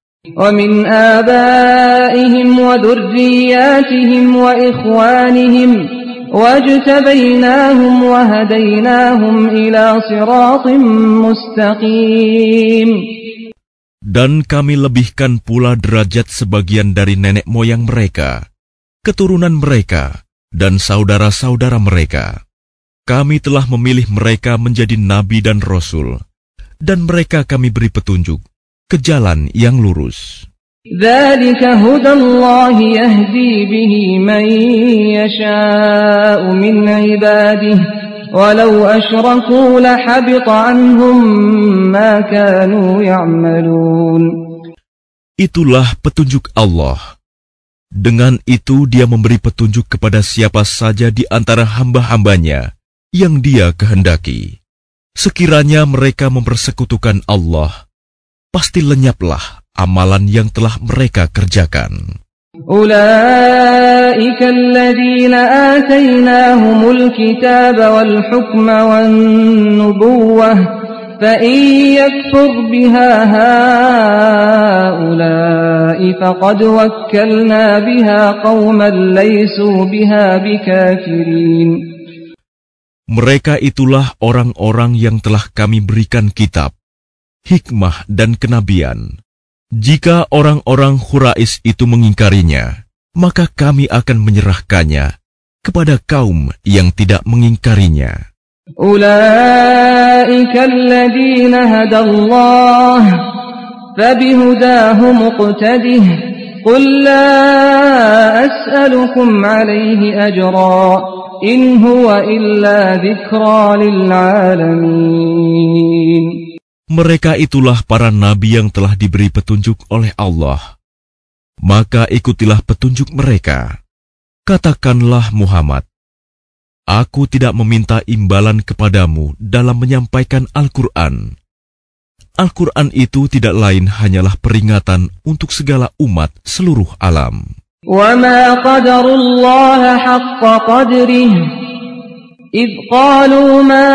Speaker 2: Dan kami lebihkan pula derajat sebagian dari nenek moyang mereka, keturunan mereka, dan saudara-saudara mereka. Kami telah memilih mereka menjadi nabi dan rasul, dan mereka kami beri petunjuk ke jalan yang lurus. Itulah petunjuk Allah. Dengan itu dia memberi petunjuk kepada siapa saja di antara hamba-hambanya yang dia kehendaki. Sekiranya mereka mempersekutukan Allah, pasti lenyaplah amalan yang telah mereka kerjakan.
Speaker 1: أولئك الذين آتيناهم الكتاب والحكم والنبوة mereka
Speaker 2: itulah orang-orang yang telah kami berikan kitab, hikmah dan kenabian. Jika orang-orang Hurais itu mengingkarinya, maka kami akan menyerahkannya kepada kaum yang tidak mengingkarinya.
Speaker 1: أولئك الذين هدى الله فبهداه مقتده قل لا أسألكم عليه أجرا
Speaker 2: إن هو إلا ذكرى للعالمين Mereka itulah para nabi yang telah diberi petunjuk oleh Allah. Maka ikutilah petunjuk mereka. Katakanlah Muhammad, Aku tidak meminta imbalan kepadamu dalam menyampaikan Al-Quran. Al-Quran itu tidak lain hanyalah peringatan untuk segala umat seluruh alam.
Speaker 1: وَمَا قَدَرُ اللَّهَ حَقَّ قَدْرِهِ إِذْ قَالُوا مَا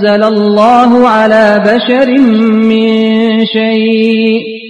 Speaker 1: اللَّهُ عَلَى بَشَرٍ شَيْءٍ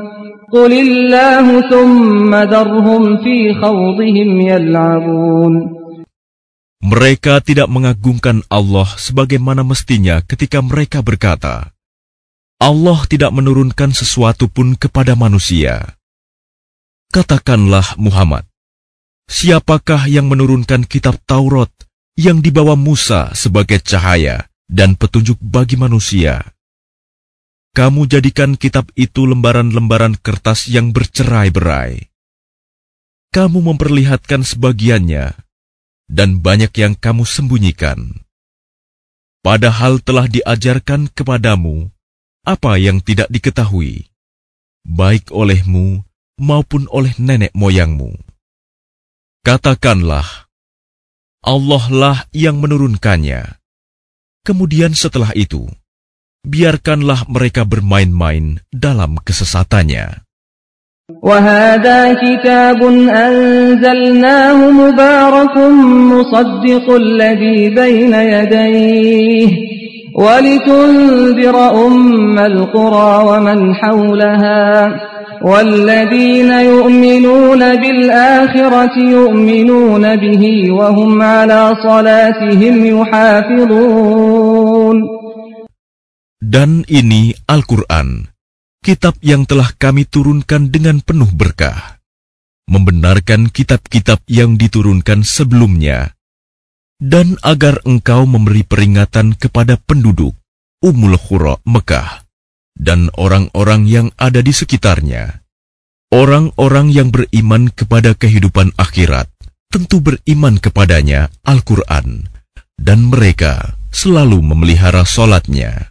Speaker 1: قل الله ثم ذرهم في خوضهم يلعبون
Speaker 2: Mereka tidak mengagungkan Allah sebagaimana mestinya ketika mereka berkata, Allah tidak menurunkan sesuatu pun kepada manusia. Katakanlah Muhammad, siapakah yang menurunkan kitab Taurat yang dibawa Musa sebagai cahaya dan petunjuk bagi manusia? kamu jadikan kitab itu lembaran-lembaran kertas yang bercerai-berai. Kamu memperlihatkan sebagiannya, dan banyak yang kamu sembunyikan. Padahal telah diajarkan kepadamu apa yang tidak diketahui, baik olehmu maupun oleh nenek moyangmu. Katakanlah, Allah lah yang menurunkannya. Kemudian setelah itu, biarkanlah mereka bermain-main dalam kesesatannya.
Speaker 1: وهذا كتاب أنزلناه مبارك مصدق الذي بين يديه ولتنذر أم القرى ومن حولها والذين يؤمنون بالآخرة يؤمنون به وهم على صلاتهم يحافظون
Speaker 2: Dan ini Al-Quran, kitab yang telah kami turunkan dengan penuh berkah, membenarkan kitab-kitab yang diturunkan sebelumnya, dan agar engkau memberi peringatan kepada penduduk Umul Qura Mekah dan orang-orang yang ada di sekitarnya. Orang-orang yang beriman kepada kehidupan akhirat tentu beriman kepadanya Al-Quran, dan mereka selalu memelihara solatnya.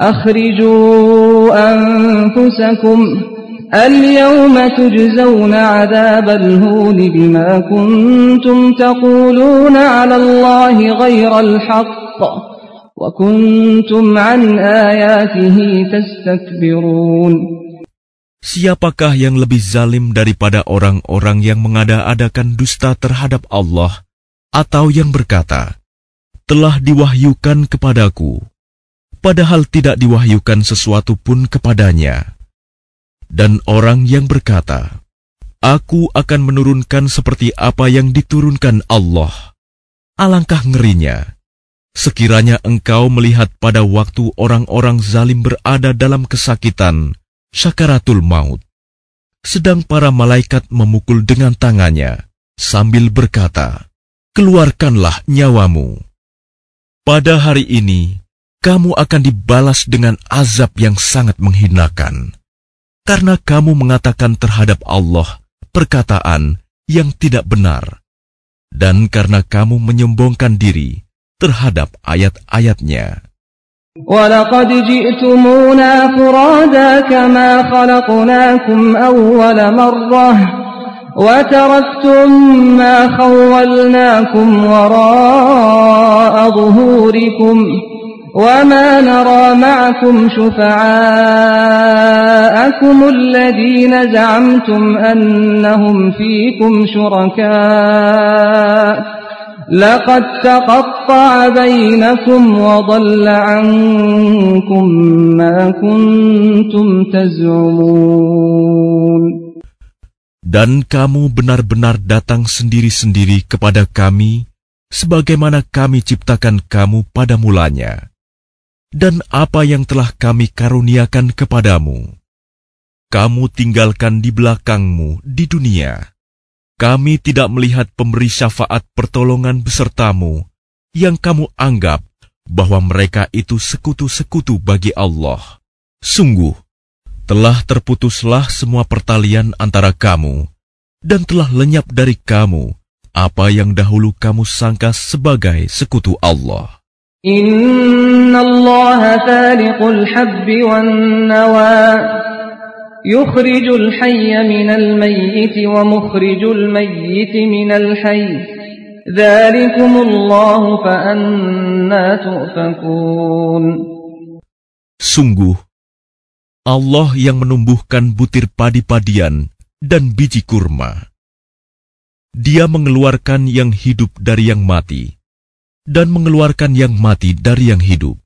Speaker 1: أخرجوا أنفسكم اليوم تجزون عذاب الهون بما كنتم تقولون على الله غير الحق وكنتم عن آياته تستكبرون
Speaker 2: Siapakah yang lebih zalim daripada orang-orang yang mengada-adakan dusta terhadap Allah atau yang berkata, telah diwahyukan kepadaku padahal tidak diwahyukan sesuatu pun kepadanya. Dan orang yang berkata, Aku akan menurunkan seperti apa yang diturunkan Allah. Alangkah ngerinya, sekiranya engkau melihat pada waktu orang-orang zalim berada dalam kesakitan, syakaratul maut. Sedang para malaikat memukul dengan tangannya, sambil berkata, Keluarkanlah nyawamu. Pada hari ini, kamu akan dibalas dengan azab yang sangat menghinakan, karena kamu mengatakan terhadap Allah perkataan yang tidak benar, dan karena kamu menyombongkan diri terhadap ayat-ayatnya.
Speaker 1: وَلَقَدْ جِئْتُمُونَا فُرَادَى كَمَا خَلَقْنَاكُمْ أَوَّلَ مَرَّةٍ وَتَرَكْتُمْ مَا خَوَّلْنَاكُمْ وَرَاءَ ظُهُورِكُمْ وما نرى معكم شفعاءكم الذين زعمتم أنهم فيكم شركاء لقد تقطع بينكم وضل عنكم ما كنتم
Speaker 2: تزعمون Dan kamu benar-benar datang sendiri-sendiri kepada kami, sebagaimana kami ciptakan kamu pada mulanya dan apa yang telah kami karuniakan kepadamu. Kamu tinggalkan di belakangmu di dunia. Kami tidak melihat pemberi syafaat pertolongan besertamu yang kamu anggap bahwa mereka itu sekutu-sekutu bagi Allah. Sungguh, telah terputuslah semua pertalian antara kamu dan telah lenyap dari kamu apa yang dahulu kamu sangka sebagai sekutu Allah.
Speaker 1: Inna الله فالق الحب والنوى يخرج الحي من الميت ومخرج الميت من الحي ذلكم الله فأنا
Speaker 2: تؤفكون Sungguh, Allah yang menumbuhkan butir padi-padian dan biji kurma. Dia mengeluarkan yang hidup dari yang mati, dan mengeluarkan yang mati dari yang hidup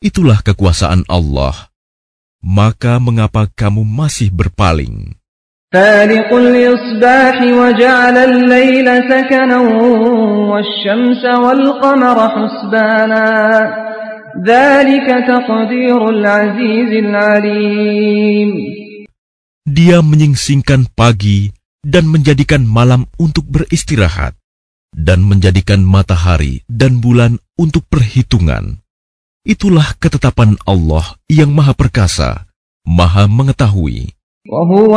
Speaker 2: itulah kekuasaan Allah. Maka mengapa kamu masih berpaling?
Speaker 1: husbana. Dia
Speaker 2: menyingsingkan pagi dan menjadikan malam untuk beristirahat dan menjadikan matahari dan bulan untuk perhitungan. Itulah ketetapan Allah yang maha perkasa, maha mengetahui. Dan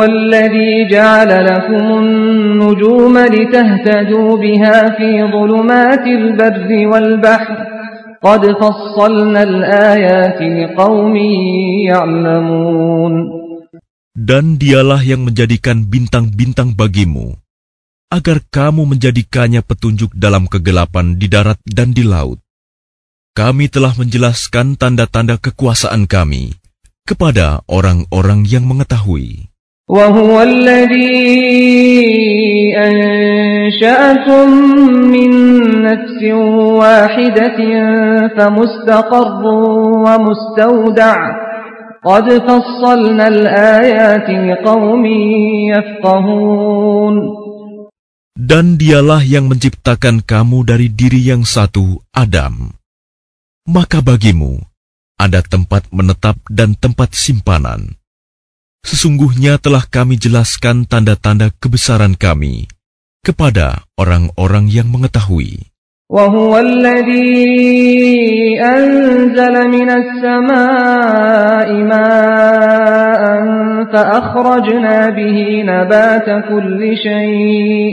Speaker 2: dialah yang menjadikan bintang-bintang bagimu, agar kamu menjadikannya petunjuk dalam kegelapan di darat dan di laut kami telah menjelaskan tanda-tanda kekuasaan kami kepada orang-orang yang mengetahui.
Speaker 1: وهو الذي أنشأكم من نفس واحدة فمستقر ومستودع قد فصلنا الآيات لقوم يفقهون
Speaker 2: Dan dialah yang menciptakan kamu dari diri yang satu, Adam maka bagimu ada tempat menetap dan tempat simpanan. Sesungguhnya telah kami jelaskan tanda-tanda kebesaran kami kepada orang-orang yang mengetahui.
Speaker 1: وهو الذي أنزل من السماء ماء فأخرجنا به نبات كل شيء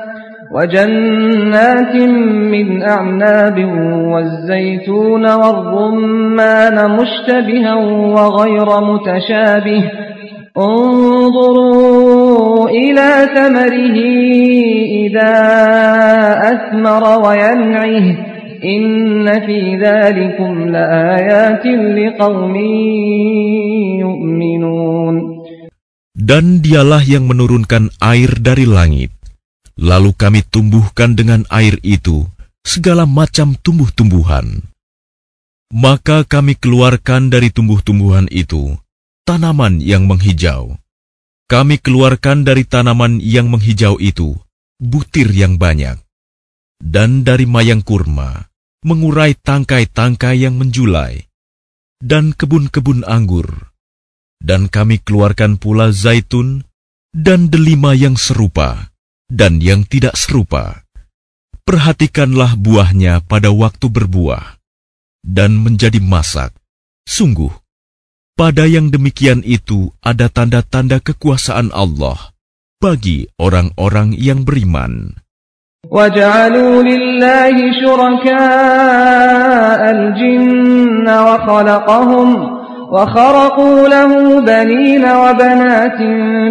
Speaker 1: وجنات من أعناب والزيتون والرمان مشتبها وغير متشابه انظروا إلى ثمره إذا أثمر وينعه إن في ذلكم لآيات لقوم
Speaker 2: يؤمنون Dan dialah yang menurunkan air dari langit Lalu kami tumbuhkan dengan air itu segala macam tumbuh-tumbuhan. Maka kami keluarkan dari tumbuh-tumbuhan itu tanaman yang menghijau. Kami keluarkan dari tanaman yang menghijau itu butir yang banyak. Dan dari mayang kurma, mengurai tangkai-tangkai yang menjulai. Dan kebun-kebun anggur. Dan kami keluarkan pula zaitun dan delima yang serupa dan yang tidak serupa. Perhatikanlah buahnya pada waktu berbuah dan menjadi masak. Sungguh, pada yang demikian itu ada tanda-tanda kekuasaan Allah bagi orang-orang yang beriman.
Speaker 1: وَجَعَلُوا لِلَّهِ شُرَكَاءَ الْجِنَّ وَخَلَقَهُمْ وَخَرَقُوا لَهُ بَنِينَ وَبَنَاتٍ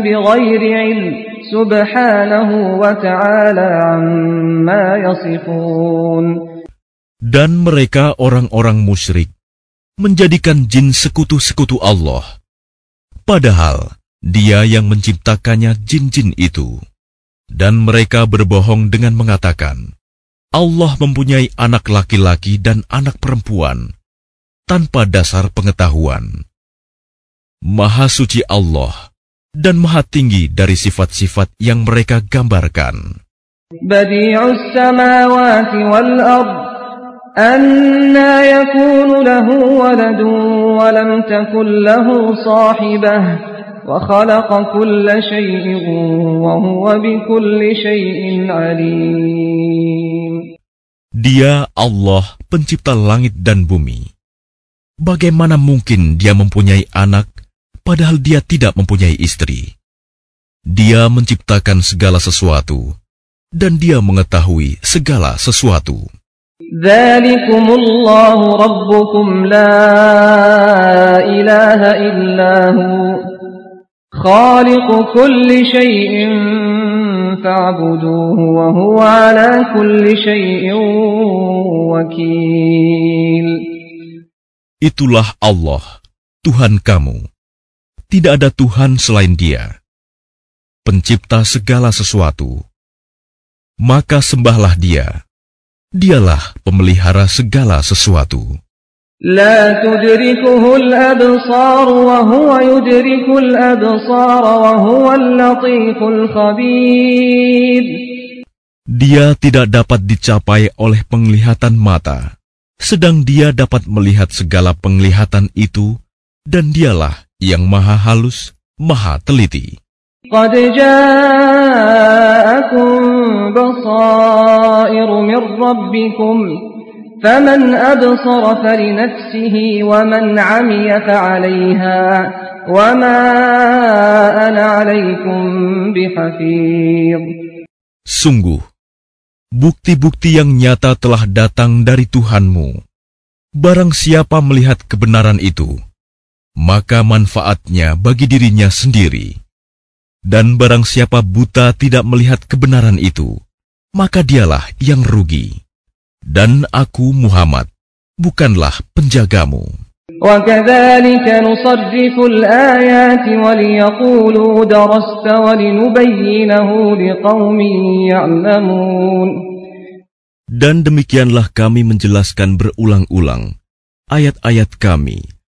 Speaker 1: بِغَيْرِ عِلْمٍ subhanahu wa ta'ala amma yasifun.
Speaker 2: Dan mereka orang-orang musyrik menjadikan jin sekutu-sekutu Allah. Padahal dia yang menciptakannya jin-jin itu. Dan mereka berbohong dengan mengatakan, Allah mempunyai anak laki-laki dan anak perempuan tanpa dasar pengetahuan. Maha suci Allah dan maha tinggi dari sifat-sifat yang mereka gambarkan. Dia Allah pencipta langit dan bumi. Bagaimana mungkin dia mempunyai anak padahal dia tidak mempunyai istri. Dia menciptakan segala sesuatu, dan dia mengetahui segala sesuatu. Itulah Allah, Tuhan kamu, tidak ada Tuhan selain Dia, Pencipta segala sesuatu. Maka sembahlah Dia. Dialah pemelihara segala sesuatu. Dia tidak dapat dicapai oleh penglihatan mata, sedang dia dapat melihat segala penglihatan itu, dan dialah yang maha halus, maha teliti. Sungguh, bukti-bukti yang nyata telah datang dari Tuhanmu. Barang siapa melihat kebenaran itu, maka manfaatnya bagi dirinya sendiri. Dan barang siapa buta tidak melihat kebenaran itu, maka dialah yang rugi. Dan aku Muhammad, bukanlah penjagamu. Dan demikianlah kami menjelaskan berulang-ulang ayat-ayat kami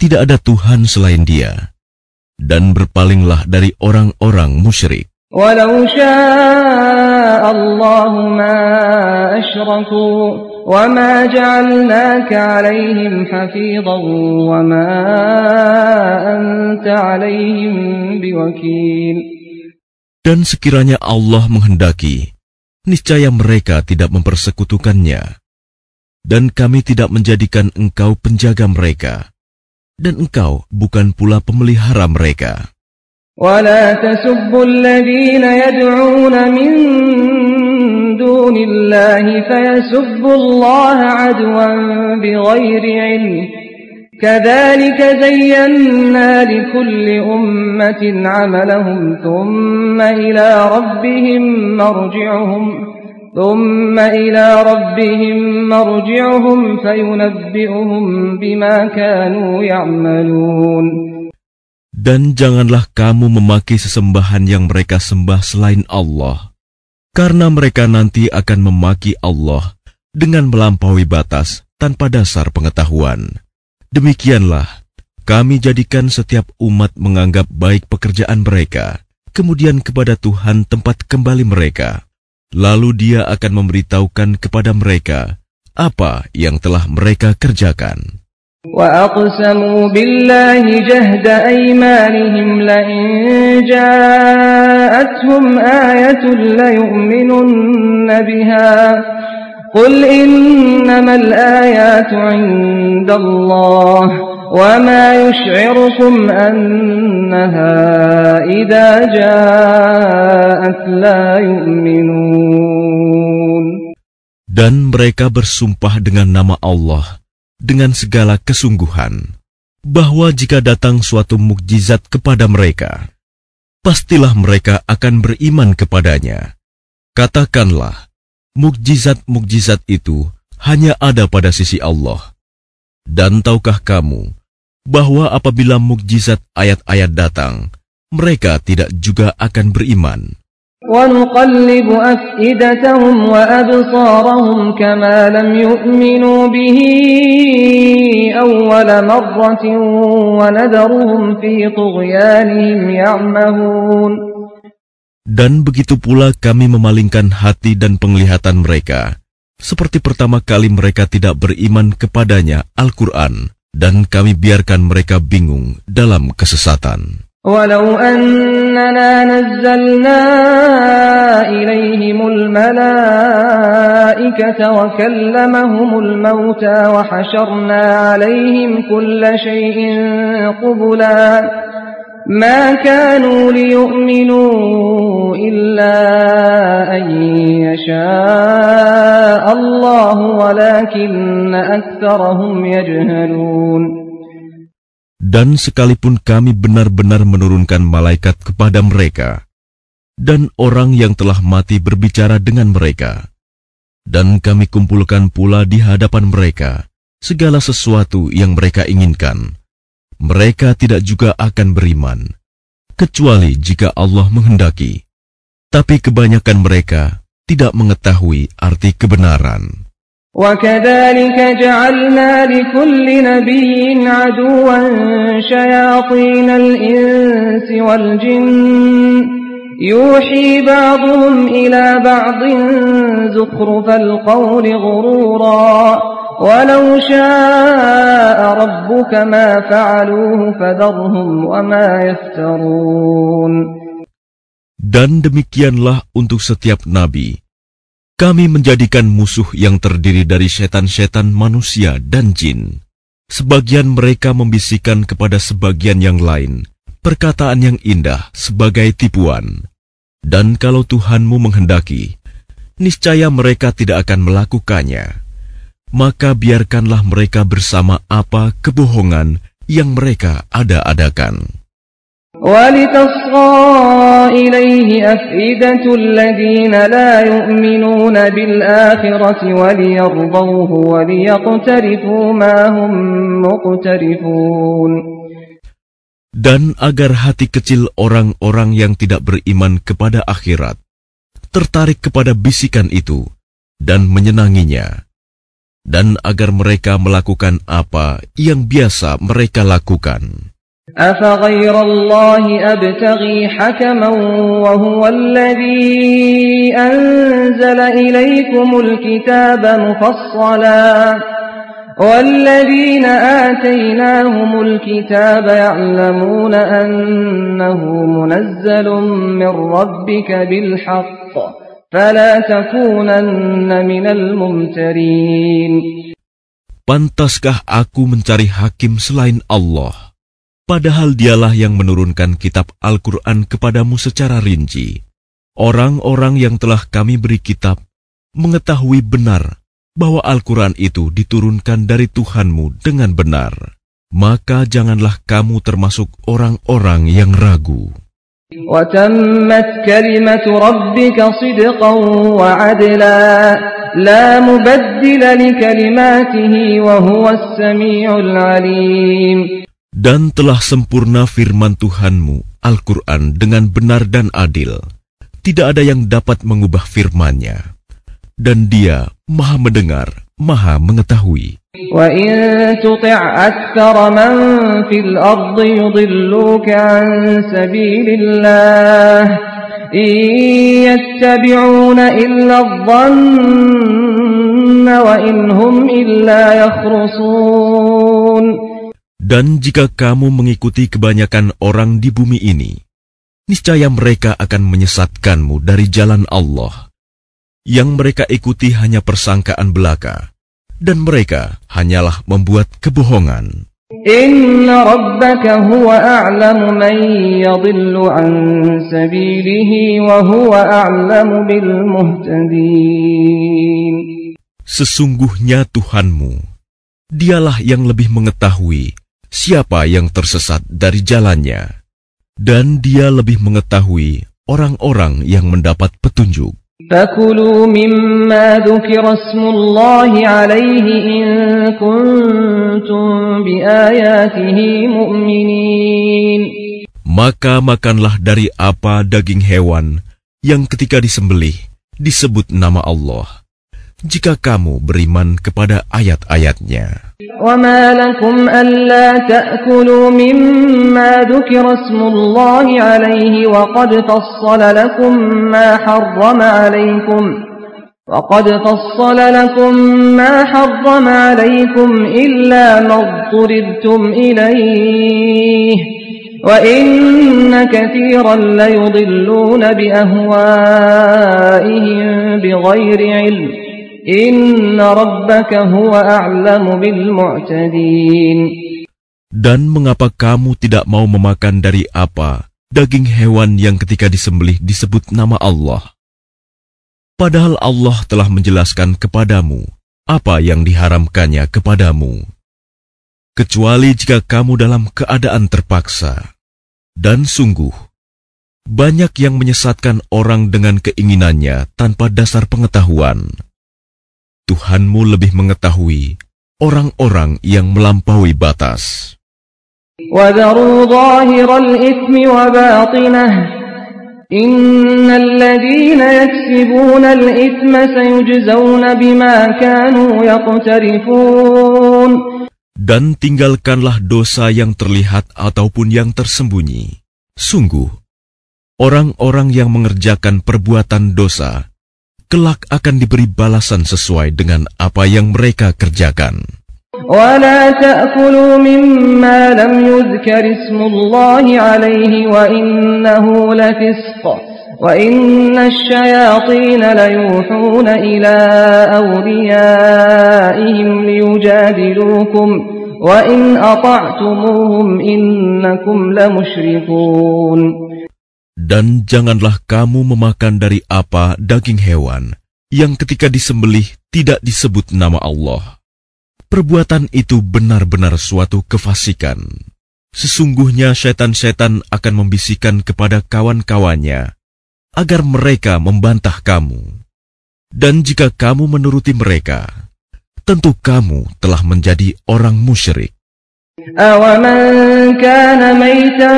Speaker 2: tidak ada Tuhan selain Dia, dan berpalinglah dari orang-orang musyrik.
Speaker 1: wa ma hafidhan, wa ma anta biwakil.
Speaker 2: Dan sekiranya Allah menghendaki, niscaya mereka tidak mempersekutukannya. Dan kami tidak menjadikan engkau penjaga mereka. dan engkau bukan pula pemelihara mereka.
Speaker 1: ولا تسبوا الذين يدعون من دون الله فيسبوا الله عدوا بغير علم كذلك زينا لكل أمة عملهم ثم إلى ربهم مرجعهم ثم إلى ربهم مرجعهم فينبئهم بما كانوا يعملون
Speaker 2: Dan janganlah kamu memaki sesembahan yang mereka sembah selain Allah, karena mereka nanti akan memaki Allah dengan melampaui batas tanpa dasar pengetahuan. Demikianlah, kami jadikan setiap umat menganggap baik pekerjaan mereka, kemudian kepada Tuhan tempat kembali mereka. Lalu dia akan memberitahukan kepada mereka apa yang telah mereka kerjakan.
Speaker 1: وَأَقْسَمُوا بِاللَّهِ جَهْدَ أَيْمَانِهِمْ لَئِنْ جَاءَتْهُمْ آيَةٌ لَيُؤْمِنُنَّ بِهَا قُلْ إِنَّمَا الْآيَاتُ عِندَ اللَّهِ وما يشعركم أنها إذا جاءت لا يؤمنون
Speaker 2: Dan mereka bersumpah dengan nama Allah dengan segala kesungguhan bahwa jika datang suatu mukjizat kepada mereka, pastilah mereka akan beriman kepadanya. Katakanlah, mukjizat-mukjizat itu hanya ada pada sisi Allah. Dan tahukah kamu bahwa apabila mukjizat ayat-ayat datang, mereka tidak juga akan beriman. Dan begitu pula kami memalingkan hati dan penglihatan mereka, seperti pertama kali mereka tidak beriman kepadanya Al-Quran, dan kami biarkan mereka bingung dalam kesesatan.
Speaker 1: Walau أننا نزلنا إليهم الملائكة وكلمهم الموتى وحشرنا عليهم كل شيء قبلاً ما كانوا ليؤمنوا إلا أن يشاء الله ولكن أكثرهم يجهلون
Speaker 2: Dan sekalipun kami benar-benar menurunkan malaikat kepada mereka, dan orang yang telah mati berbicara dengan mereka, dan kami kumpulkan pula di hadapan mereka segala sesuatu yang mereka inginkan, mereka tidak juga akan beriman, kecuali jika Allah menghendaki. Tapi kebanyakan mereka tidak mengetahui arti kebenaran.
Speaker 1: وكذلك جعلنا لكل نبي عدوا شياطين الإنس والجن يوحي بعضهم إلى بعض زخرف القول غرورا ولو شاء ربك ما فعلوه فذرهم وما يفترون
Speaker 2: Dan demikianlah untuk setiap nabi. Kami menjadikan musuh yang terdiri dari setan-setan manusia dan jin. Sebagian mereka membisikkan kepada sebagian yang lain perkataan yang indah sebagai tipuan. Dan kalau Tuhanmu menghendaki, niscaya mereka tidak akan melakukannya maka biarkanlah mereka bersama apa kebohongan yang mereka ada-adakan. Dan agar hati kecil orang-orang yang tidak beriman kepada akhirat tertarik kepada bisikan itu dan menyenanginya. dan agar mereka melakukan apa yang biasa mereka lakukan.
Speaker 1: أفغير الله أبتغي حكما وهو الذي أنزل إليكم الكتاب مفصلا والذين آتيناهم الكتاب يعلمون أنه منزل من ربك بالحق
Speaker 2: Pantaskah aku mencari hakim selain Allah? Padahal dialah yang menurunkan kitab Al-Quran kepadamu secara rinci. Orang-orang yang telah kami beri kitab mengetahui benar bahwa Al-Quran itu diturunkan dari Tuhanmu dengan benar. Maka janganlah kamu termasuk orang-orang yang ragu.
Speaker 1: وتمت كلمة ربك صدقا وعدلا لا مبدل لكلماته وهو السميع العليم
Speaker 2: Dan telah sempurna firman Tuhanmu, Al-Quran, dengan benar dan adil. Tidak ada yang dapat mengubah firmannya. Dan dia maha mendengar, Maha Mengetahui. Dan jika kamu mengikuti kebanyakan orang di bumi ini, niscaya mereka akan menyesatkanmu dari jalan Allah yang mereka ikuti hanya persangkaan belaka, dan mereka hanyalah membuat kebohongan. Sesungguhnya Tuhanmu, dialah yang lebih mengetahui siapa yang tersesat dari jalannya. Dan dia lebih mengetahui orang-orang yang mendapat petunjuk.
Speaker 1: فكلوا مما ذكر اسم الله عليه إن كنتم بآياته مؤمنين
Speaker 2: Maka makanlah dari apa daging hewan yang ketika disembelih disebut nama Allah. jika kamu beriman kepada ayat-ayatnya.
Speaker 1: وَمَا لَكُمْ أَلَّا تَأْكُلُوا مِمَّا ذُكِرَ اسْمُ اللَّهِ عَلَيْهِ وَقَدْ فَصَّلَ لَكُم مَّا حَرَّمَ عَلَيْكُمْ وقد فصل لكم ما حرم عليكم إلا ما اضطررتم إليه وإن كثيرا ليضلون بأهوائهم بغير علم
Speaker 2: Dan mengapa kamu tidak mau memakan dari apa daging hewan yang ketika disembelih disebut nama Allah? Padahal Allah telah menjelaskan kepadamu apa yang diharamkannya kepadamu. Kecuali jika kamu dalam keadaan terpaksa. Dan sungguh, banyak yang menyesatkan orang dengan keinginannya tanpa dasar pengetahuan. Tuhanmu lebih mengetahui orang-orang yang melampaui batas. Dan tinggalkanlah dosa yang terlihat ataupun yang tersembunyi. Sungguh, orang-orang yang mengerjakan perbuatan dosa, kelak akan diberi balasan sesuai dengan apa yang mereka kerjakan.
Speaker 1: ولا تأكلوا مما لم يذكر اسم الله عليه وإنه لفسق وإن الشياطين ليوحون إلى أوليائهم ليجادلوكم وإن أطعتموهم إنكم لمشركون
Speaker 2: dan janganlah kamu memakan dari apa daging hewan yang ketika disembelih tidak disebut nama Allah. Perbuatan itu benar-benar suatu kefasikan. Sesungguhnya setan-setan akan membisikkan kepada kawan-kawannya agar mereka membantah kamu. Dan jika kamu menuruti mereka, tentu kamu telah menjadi orang musyrik.
Speaker 1: Awaman كان ميتا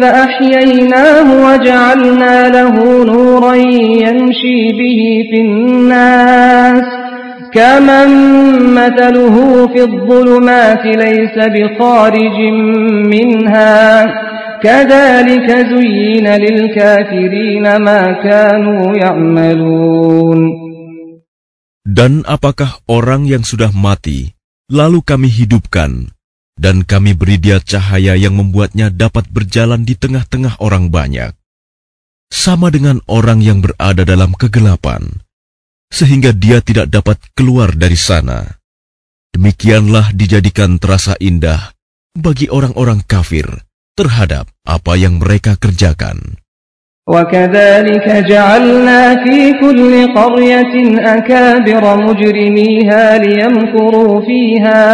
Speaker 1: فأحييناه وجعلنا له نورا يمشي به في الناس كمن مثله في الظلمات ليس بخارج منها كذلك زين للكافرين ما كانوا يعملون
Speaker 2: Dan apakah orang yang sudah mati, lalu kami hidupkan, dan kami beri dia cahaya yang membuatnya dapat berjalan di tengah-tengah orang banyak, sama dengan orang yang berada dalam kegelapan, sehingga dia tidak dapat keluar dari sana. Demikianlah dijadikan terasa indah bagi orang-orang kafir terhadap apa yang mereka kerjakan.
Speaker 1: وكذلك جعلنا في كل قرية أكابر مجرميها ليمكروا فيها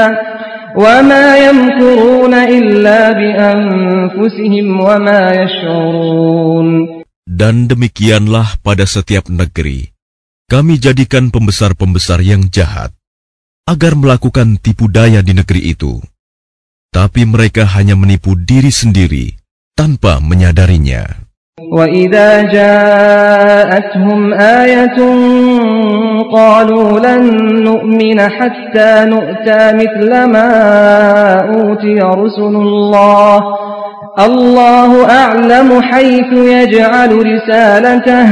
Speaker 2: dan demikianlah pada setiap negeri, kami jadikan pembesar-pembesar yang jahat, agar melakukan tipu daya di negeri itu. Tapi mereka hanya menipu diri sendiri, tanpa menyadarinya.
Speaker 1: وَإِذَا جَاءَتْهُمْ آيَةٌ قالوا لن نؤمن حتى نؤتى مثل ما أوتي رسل الله الله أعلم حيث يجعل رسالته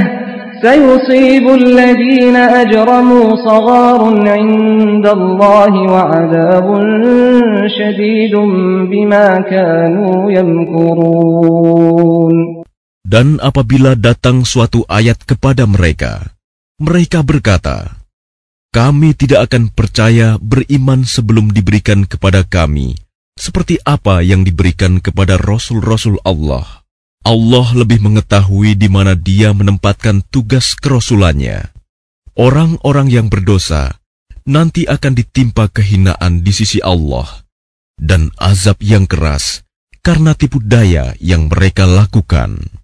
Speaker 1: سيصيب الذين أجرموا صغار عند الله وعذاب شديد بما كانوا يمكرون
Speaker 2: Dan apabila datang suatu ayat kepada mereka, Mereka berkata, "Kami tidak akan percaya beriman sebelum diberikan kepada kami seperti apa yang diberikan kepada rasul-rasul Allah. Allah lebih mengetahui di mana Dia menempatkan tugas kerasulannya. Orang-orang yang berdosa nanti akan ditimpa kehinaan di sisi Allah dan azab yang keras karena tipu daya yang mereka lakukan."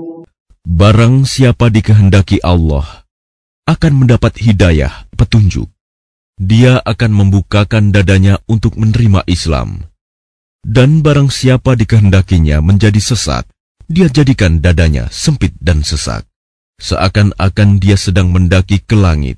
Speaker 2: Barang siapa dikehendaki Allah akan mendapat hidayah, petunjuk. Dia akan membukakan dadanya untuk menerima Islam. Dan barang siapa dikehendakinya menjadi sesat, dia jadikan dadanya sempit dan sesat, Seakan-akan dia sedang mendaki ke langit.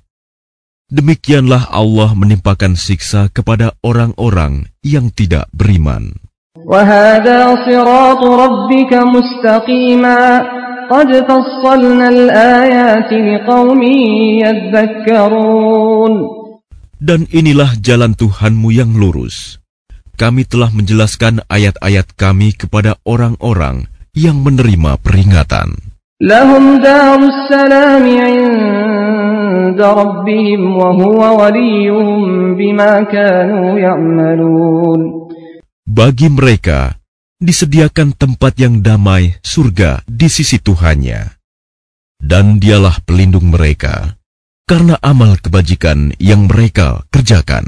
Speaker 2: Demikianlah Allah menimpakan siksa kepada orang-orang yang tidak beriman.
Speaker 1: وَهَذَا صِرَاطُ رَبِّكَ مُسْتَقِيمًا لقد فصلنا الآيات لقوم يذكرون
Speaker 2: Dan inilah jalan Tuhanmu yang lurus. Kami telah menjelaskan ayat-ayat kami kepada orang-orang yang menerima peringatan. Bagi mereka, disediakan tempat yang damai surga di sisi Tuhannya. Dan dialah pelindung mereka karena amal kebajikan yang mereka kerjakan.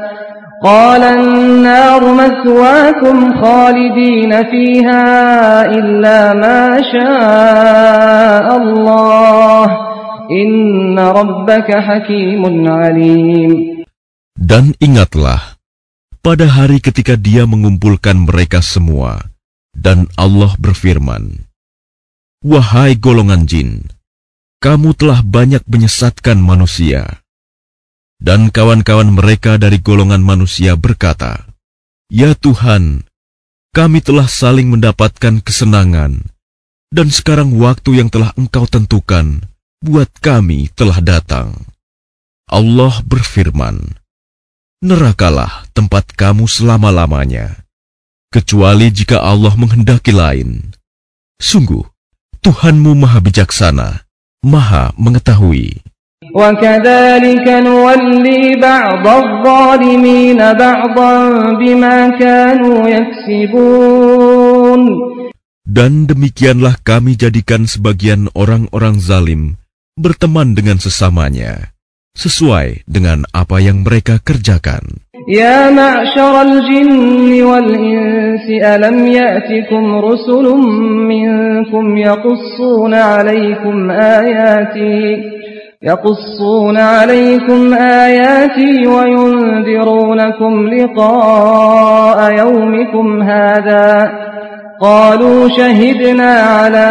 Speaker 1: قال النار مثواكم خالدين فيها إلا ما شاء الله إن ربك حكيم عليم
Speaker 2: Dan ingatlah, pada hari ketika dia mengumpulkan mereka semua, dan Allah berfirman, Wahai golongan jin, kamu telah banyak menyesatkan manusia dan kawan-kawan mereka dari golongan manusia berkata, "Ya Tuhan, kami telah saling mendapatkan kesenangan, dan sekarang waktu yang telah Engkau tentukan buat kami telah datang." Allah berfirman, "Nerakalah tempat kamu selama-lamanya, kecuali jika Allah menghendaki lain. Sungguh, Tuhanmu Maha Bijaksana, Maha Mengetahui." Dan demikianlah kami jadikan sebagian orang-orang zalim berteman dengan sesamanya sesuai dengan apa yang mereka kerjakan.
Speaker 1: Ya ma'syaral jinni wal insi alam ya'tikum rusulun minkum yaqussuna 'alaikum ayati يقصون عليكم آياتي وينذرونكم لقاء يومكم هذا قالوا شهدنا على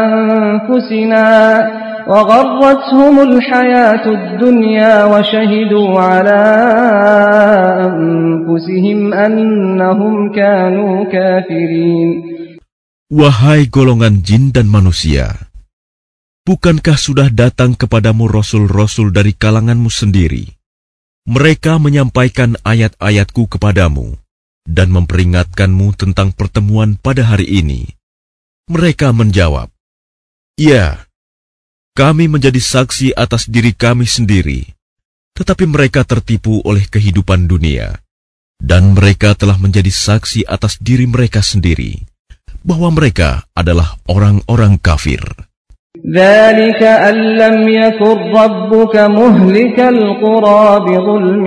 Speaker 1: أنفسنا وغرتهم الحياة الدنيا وشهدوا على أنفسهم أنهم كانوا كافرين
Speaker 2: وهاي golongan jin dan manusia, Bukankah sudah datang kepadamu rasul-rasul dari kalanganmu sendiri? Mereka menyampaikan ayat-ayatku kepadamu dan memperingatkanmu tentang pertemuan pada hari ini. Mereka menjawab, "Ya, kami menjadi saksi atas diri kami sendiri, tetapi mereka tertipu oleh kehidupan dunia, dan mereka telah menjadi saksi atas diri mereka sendiri bahwa mereka adalah orang-orang kafir."
Speaker 1: ذلك أن لم يكن ربك مهلك القرى بظلم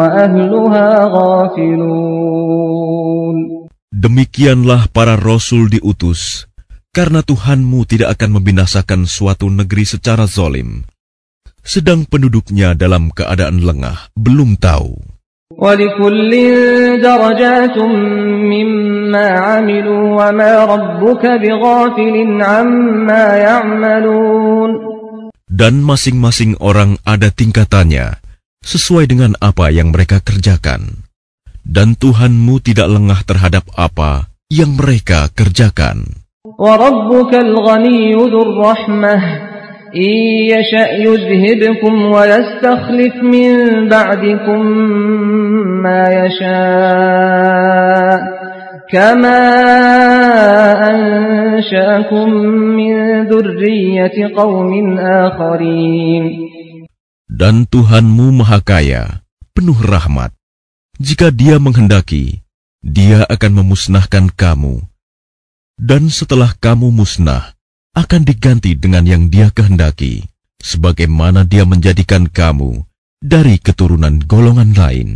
Speaker 1: وأهلها غافلون
Speaker 2: Demikianlah para rasul diutus, karena Tuhanmu tidak akan membinasakan suatu negeri secara zolim, sedang penduduknya dalam keadaan lengah belum tahu. Dan masing-masing orang ada tingkatannya sesuai dengan apa yang mereka kerjakan. Dan Tuhanmu tidak lengah terhadap apa yang mereka kerjakan.
Speaker 1: وَرَبُّكَ الْغَنِيُّ ذُو يشأ يُذْهِبْكُمْ وَيَسْتَخْلِفْ مِنْ بَعْدِكُمْ مَا يَشَاءُ كما أنشأكم من ذرية قوم آخرين
Speaker 2: Dan Tuhanmu Maha Kaya, penuh rahmat. Jika Dia menghendaki, Dia akan memusnahkan kamu. Dan setelah kamu musnah, akan diganti dengan yang dia kehendaki, sebagaimana dia menjadikan kamu dari keturunan golongan lain.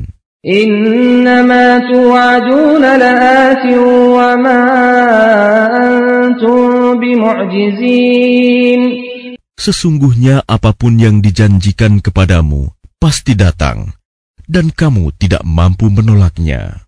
Speaker 2: Sesungguhnya apapun yang dijanjikan kepadamu pasti datang, dan kamu tidak mampu menolaknya.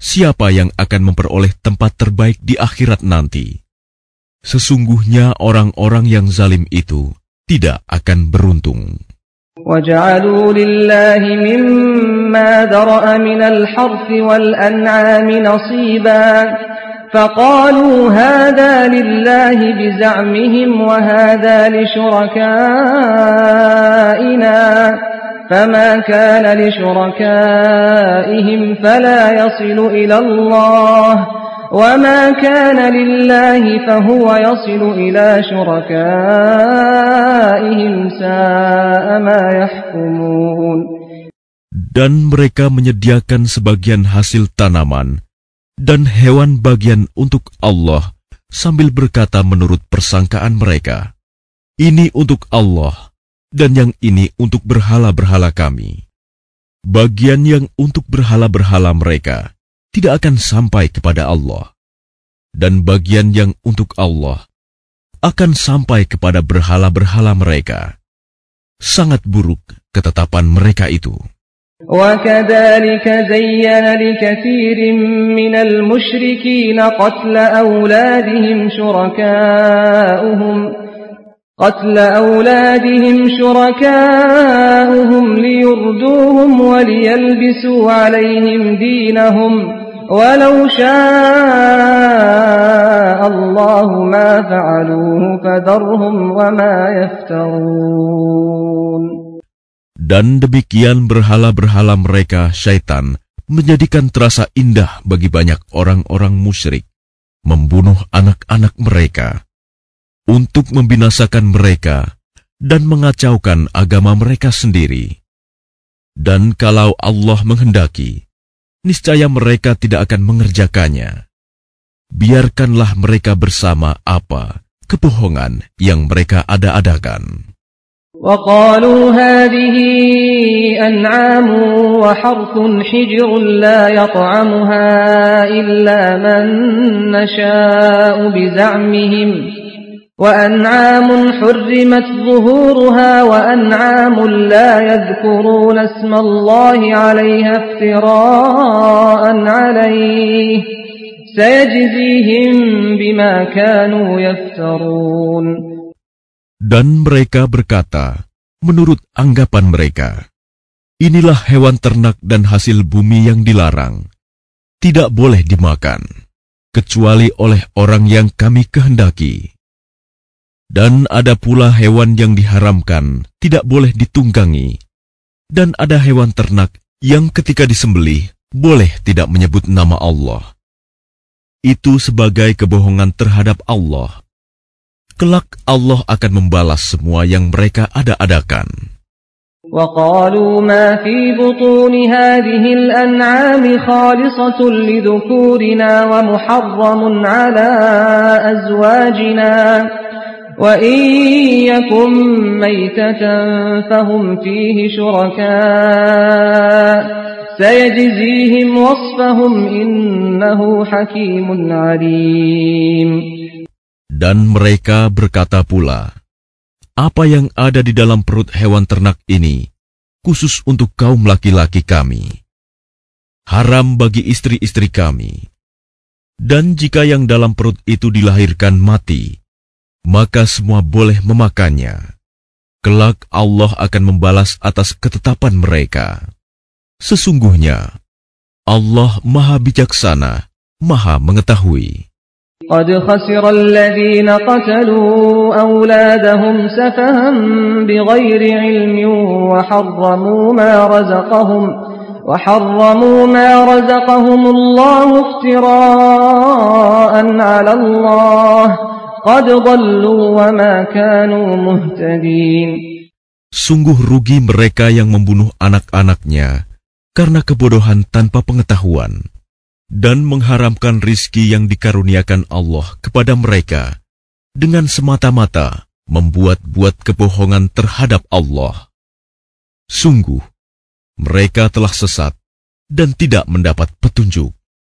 Speaker 2: siapa yang akan memperoleh tempat terbaik di akhirat nanti. Sesungguhnya orang-orang yang zalim itu tidak akan beruntung.
Speaker 1: وجعلوا لله مما ذرأ من الحرث والأنعام نصيبا فقالوا هذا لله بزعمهم وهذا لشركائنا فما كان لشركائهم فلا يصل إلى الله وما كان لله فهو يصل إلى شركائهم ساء ما يحكمون
Speaker 2: Dan mereka menyediakan sebagian hasil tanaman dan hewan bagian untuk Allah sambil berkata menurut persangkaan mereka, Ini untuk Allah, dan yang ini untuk berhala-berhala kami. Bagian yang untuk berhala-berhala mereka tidak akan sampai kepada Allah, dan bagian yang untuk Allah akan sampai kepada berhala-berhala mereka. Sangat buruk ketetapan mereka itu.
Speaker 1: وكذلك زين لكثير من المشركين قتل أولادهم شركاؤهم قتل أولادهم شركاؤهم ليردوهم وليلبسوا عليهم دينهم ولو شاء الله ما فعلوه فذرهم وما يفترون
Speaker 2: Dan demikian berhala-berhala mereka, syaitan, menjadikan terasa indah bagi banyak orang-orang musyrik, membunuh anak-anak mereka, untuk membinasakan mereka dan mengacaukan agama mereka sendiri. Dan kalau Allah menghendaki, niscaya mereka tidak akan mengerjakannya. Biarkanlah mereka bersama apa kebohongan yang mereka ada-adakan.
Speaker 1: وقالوا هذه أنعام وحرث حجر لا يطعمها إلا من نشاء بزعمهم وأنعام حرمت ظهورها وأنعام لا يذكرون اسم الله عليها افتراء عليه سيجزيهم بما كانوا يفترون
Speaker 2: Dan mereka berkata, menurut anggapan mereka, inilah hewan ternak dan hasil bumi yang dilarang, tidak boleh dimakan, kecuali oleh orang yang kami kehendaki. Dan ada pula hewan yang diharamkan, tidak boleh ditunggangi. Dan ada hewan ternak yang ketika disembelih boleh tidak menyebut nama Allah. Itu sebagai kebohongan terhadap Allah. Kelak Allah akan membalas semua yang mereka ada-adakan.
Speaker 1: وقالوا ما في بطون هذه الأنعام خالصة لذكورنا ومحرم على أزواجنا وَإِيَّاكُمْ مَيْتَةً فَهُمْ فِيهِ شُرَكَاءٌ سَيَجْزِيهِمْ وَصْفَهُمْ إِنَّهُ حَكِيمٌ عَلِيمٌ
Speaker 2: Dan mereka berkata pula, Apa yang ada di dalam perut hewan ternak ini, khusus untuk kaum laki-laki kami. Haram bagi istri-istri kami. Dan jika yang dalam perut itu dilahirkan mati, maka semua boleh memakannya. Kelak Allah akan membalas atas ketetapan mereka. Sesungguhnya, Allah Maha Bijaksana, Maha Mengetahui.
Speaker 1: قد خسر الذين قتلوا أولادهم سفها بغير علم وحرموا ما رزقهم وحرموا ما رزقهم الله افتراء على الله قد ضلوا وما كانوا مهتدين
Speaker 2: Sungguh rugi mereka yang membunuh anak-anaknya karena kebodohan tanpa pengetahuan dan mengharamkan rizki yang dikaruniakan Allah kepada mereka dengan semata-mata membuat-buat kebohongan terhadap Allah. Sungguh, mereka telah sesat dan tidak mendapat petunjuk.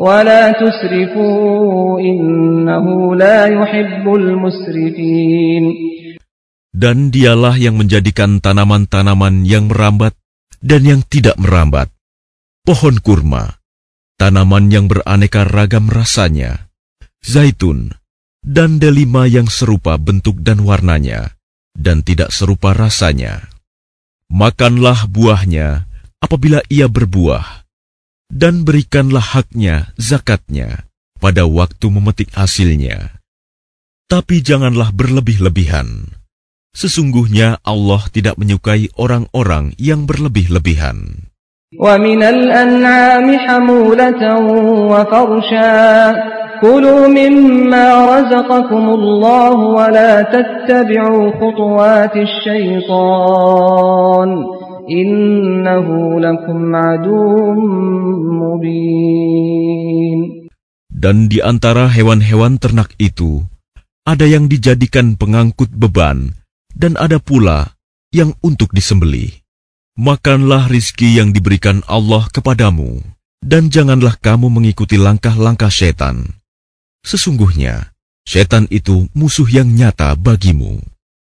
Speaker 1: ولا تسرفوا إنه لا يحب المسرفين
Speaker 2: Dan dialah yang menjadikan tanaman-tanaman yang merambat dan yang tidak merambat, pohon kurma, tanaman yang beraneka ragam rasanya, zaitun, dan delima yang serupa bentuk dan warnanya, dan tidak serupa rasanya. Makanlah buahnya apabila ia berbuah, dan berikanlah haknya, zakatnya, pada waktu memetik hasilnya. Tapi janganlah berlebih-lebihan. Sesungguhnya Allah tidak menyukai orang-orang yang berlebih-lebihan.
Speaker 1: وَمِنَ الْأَنْعَامِ حَمُولَةً وَفَرْشًا كُلُوا مِمَّا رَزَقَكُمُ اللَّهُ وَلَا تَتَّبِعُوا خُطُوَاتِ الشَّيْطَانِ إنه لكم عدو مبين
Speaker 2: Dan di antara hewan-hewan ternak itu, ada yang dijadikan pengangkut beban, dan ada pula yang untuk disembelih. Makanlah rizki yang diberikan Allah kepadamu, dan janganlah kamu mengikuti langkah-langkah setan. Sesungguhnya, setan itu musuh yang nyata bagimu.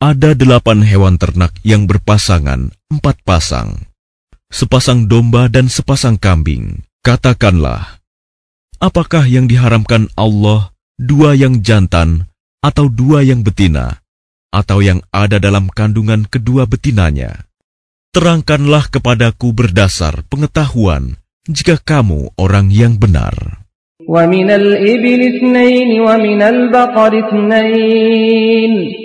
Speaker 2: Ada delapan hewan ternak yang berpasangan, empat pasang. Sepasang domba dan sepasang kambing. Katakanlah, apakah yang diharamkan Allah dua yang jantan atau dua yang betina, atau yang ada dalam kandungan kedua betinanya. Terangkanlah kepadaku berdasar pengetahuan jika kamu orang yang benar.
Speaker 1: وَمِنَ الْإِبِلِ اثْنَيْنِ وَمِنَ الْبَقَرِ اثْنَيْنِ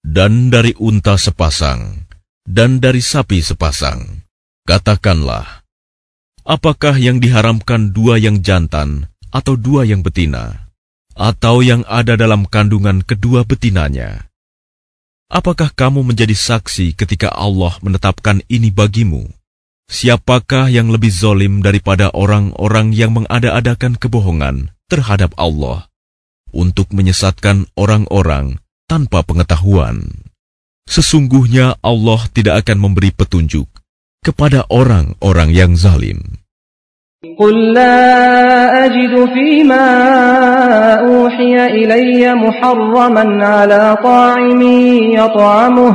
Speaker 2: Dan dari unta sepasang, dan dari sapi sepasang, katakanlah, apakah yang diharamkan dua yang jantan atau dua yang betina, atau yang ada dalam kandungan kedua betinanya? Apakah kamu menjadi saksi ketika Allah menetapkan ini bagimu? Siapakah yang lebih zolim daripada orang-orang yang mengada-adakan kebohongan terhadap Allah untuk menyesatkan orang-orang tanpa pengetahuan? Sesungguhnya Allah tidak akan memberi petunjuk kepada orang-orang yang zalim.
Speaker 1: قل لا أجد فيما أوحي إلي محرما على طاعم يطعمه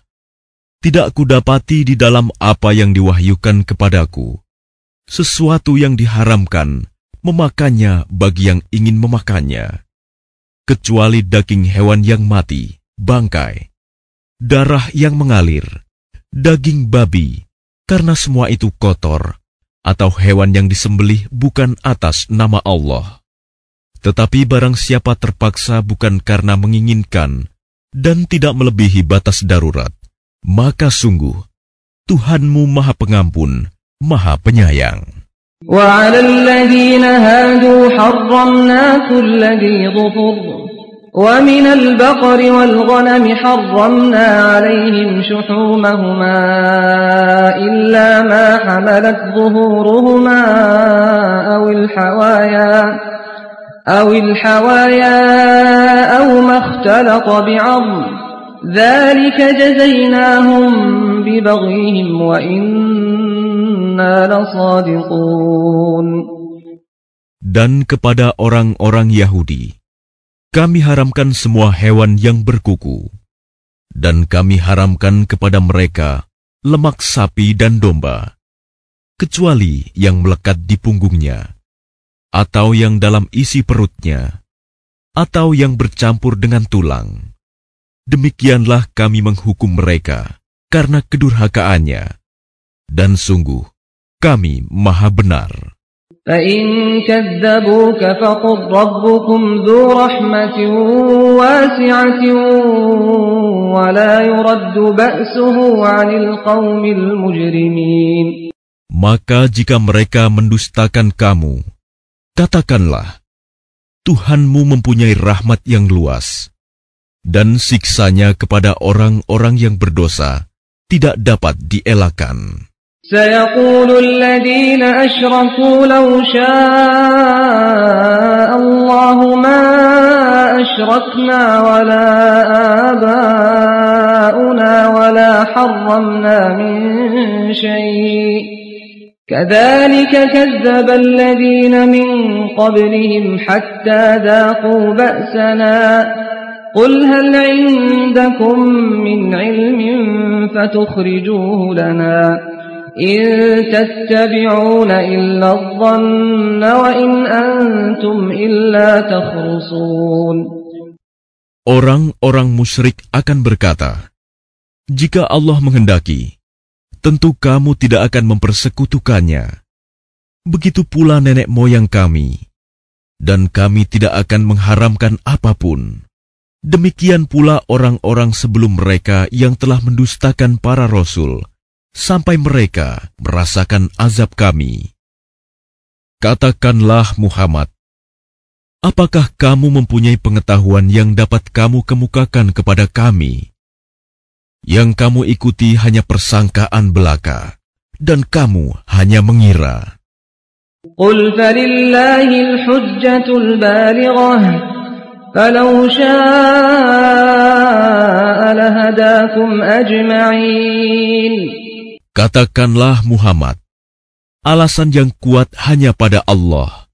Speaker 2: tidak kudapati di dalam apa yang diwahyukan kepadaku. Sesuatu yang diharamkan, memakannya bagi yang ingin memakannya. Kecuali daging hewan yang mati, bangkai, darah yang mengalir, daging babi, karena semua itu kotor, atau hewan yang disembelih bukan atas nama Allah. Tetapi barang siapa terpaksa bukan karena menginginkan dan tidak melebihi batas darurat, Maka sungguh, Tuhanmu Maha Pengampun, Maha Penyayang.
Speaker 1: وعلى الذين هادوا حرمنا كل ذي ظفر ومن البقر والغنم حرمنا عليهم شحومهما إلا ما حملت ظهورهما أو الحوايا أو الحوايا أو ما اختلط بعظم ذلك جزيناهم ببغيهم وإنا لصادقون
Speaker 2: Dan kepada orang-orang Yahudi, kami haramkan semua hewan yang berkuku, dan kami haramkan kepada mereka lemak sapi dan domba, kecuali yang melekat di punggungnya, atau yang dalam isi perutnya, atau yang bercampur dengan tulang demikianlah kami menghukum mereka karena kedurhakaannya. Dan sungguh, kami maha benar. Maka jika mereka mendustakan kamu, katakanlah, Tuhanmu mempunyai rahmat yang luas dan siksanya kepada orang-orang yang berdosa tidak dapat dielakkan.
Speaker 1: سيقول الذين أشركوا لو شاء الله ما أشركنا ولا آباؤنا ولا حرمنا من شيء كذلك كذب الذين من قبلهم حتى ذاقوا بأسنا قل هل عندكم من علم فتخرجوه لنا إن تتبعون إلا الظن وإن أنتم إلا تخرصون
Speaker 2: Orang-orang musyrik akan berkata, Jika Allah menghendaki, tentu kamu tidak akan mempersekutukannya. Begitu pula nenek moyang kami, dan kami tidak akan mengharamkan apapun. Demikian pula orang-orang sebelum mereka yang telah mendustakan para rasul, sampai mereka merasakan azab kami. Katakanlah Muhammad, apakah kamu mempunyai pengetahuan yang dapat kamu kemukakan kepada kami? Yang kamu ikuti hanya persangkaan belaka, dan kamu hanya mengira.
Speaker 1: Qul فلو شاء لهداكم أجمعين
Speaker 2: Katakanlah Muhammad, alasan yang kuat hanya pada Allah.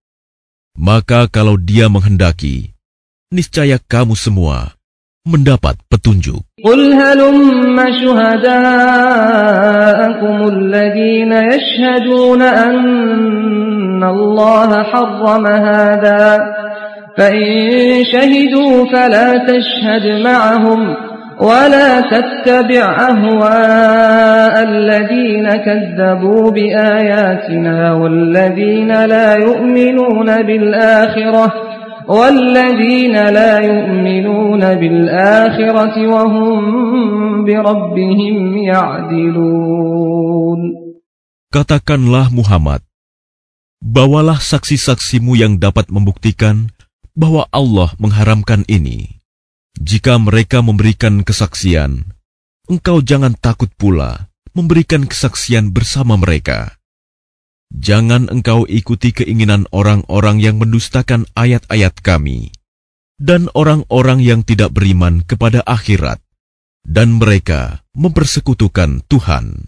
Speaker 2: Maka kalau dia menghendaki, niscaya kamu semua mendapat petunjuk.
Speaker 1: Qul halumma syuhadaakum alladhina yashhaduna anna Allah harrama hadha فإن شهدوا فلا تشهد معهم ولا تتبع أهواء الذين كذبوا بآياتنا والذين لا يؤمنون بالآخرة والذين لا يؤمنون بالآخرة وهم بربهم يعدلون
Speaker 2: Katakanlah Muhammad, bawalah saksi-saksimu yang dapat membuktikan bahwa Allah mengharamkan ini. Jika mereka memberikan kesaksian, engkau jangan takut pula memberikan kesaksian bersama mereka. Jangan engkau ikuti keinginan orang-orang yang mendustakan ayat-ayat Kami dan orang-orang yang tidak beriman kepada akhirat, dan mereka mempersekutukan Tuhan.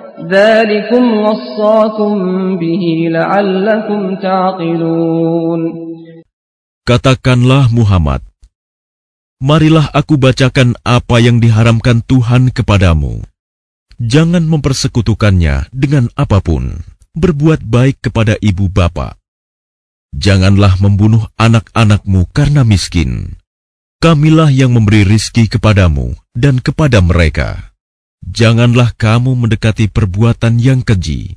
Speaker 2: Katakanlah Muhammad, Marilah aku bacakan apa yang diharamkan Tuhan kepadamu. Jangan mempersekutukannya dengan apapun. Berbuat baik kepada ibu bapak. Janganlah membunuh anak-anakmu karena miskin. Kamilah yang memberi rizki kepadamu dan kepada mereka janganlah kamu mendekati perbuatan yang keji,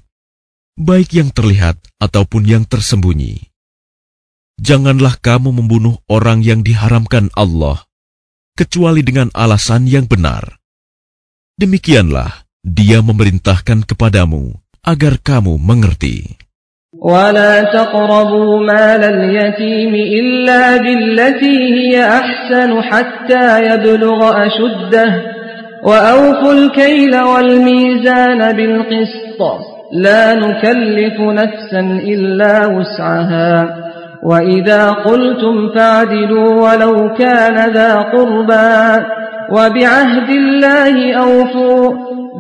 Speaker 2: baik yang terlihat ataupun yang tersembunyi. Janganlah kamu membunuh orang yang diharamkan Allah, kecuali dengan alasan yang benar. Demikianlah dia memerintahkan kepadamu agar kamu mengerti.
Speaker 1: ولا وأوفوا الكيل والميزان بالقسط لا نكلف نفسا إلا وسعها وإذا قلتم فاعدلوا ولو كان ذا قربا وبعهد الله أوفوا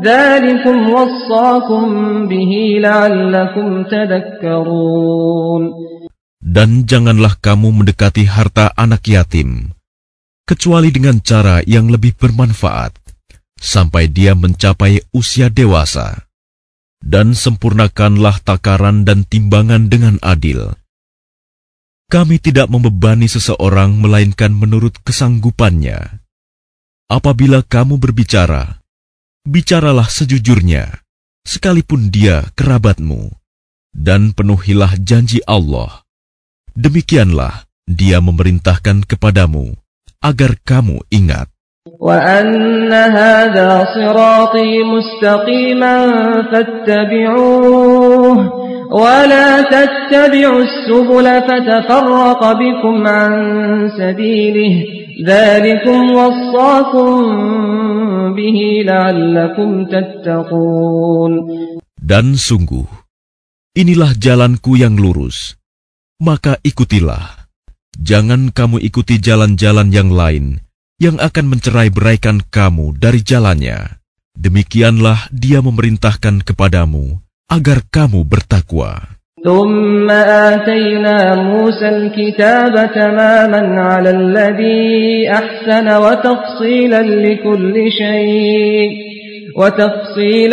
Speaker 1: ذلكم وصاكم به لعلكم تذكرون
Speaker 2: Dan janganlah kamu mendekati harta anak yatim, kecuali dengan cara yang lebih bermanfaat, sampai dia mencapai usia dewasa. Dan sempurnakanlah takaran dan timbangan dengan adil. Kami tidak membebani seseorang melainkan menurut kesanggupannya. Apabila kamu berbicara, bicaralah sejujurnya, sekalipun dia kerabatmu, dan penuhilah janji Allah. Demikianlah dia memerintahkan kepadamu agar kamu ingat.
Speaker 1: وأن هذا صراطي مستقيما فاتبعوه ولا تتبعوا السبل فتفرق بكم عن سبيله ذلكم وصاكم به لعلكم تتقون
Speaker 2: Dan sungguh, inilah jalanku yang lurus. Maka ikutilah. Jangan kamu ikuti jalan-jalan yang lain yang akan mencerai-beraikan kamu dari jalannya. Demikianlah dia memerintahkan kepadamu agar kamu bertakwa.
Speaker 1: ثم آتينا Kemudian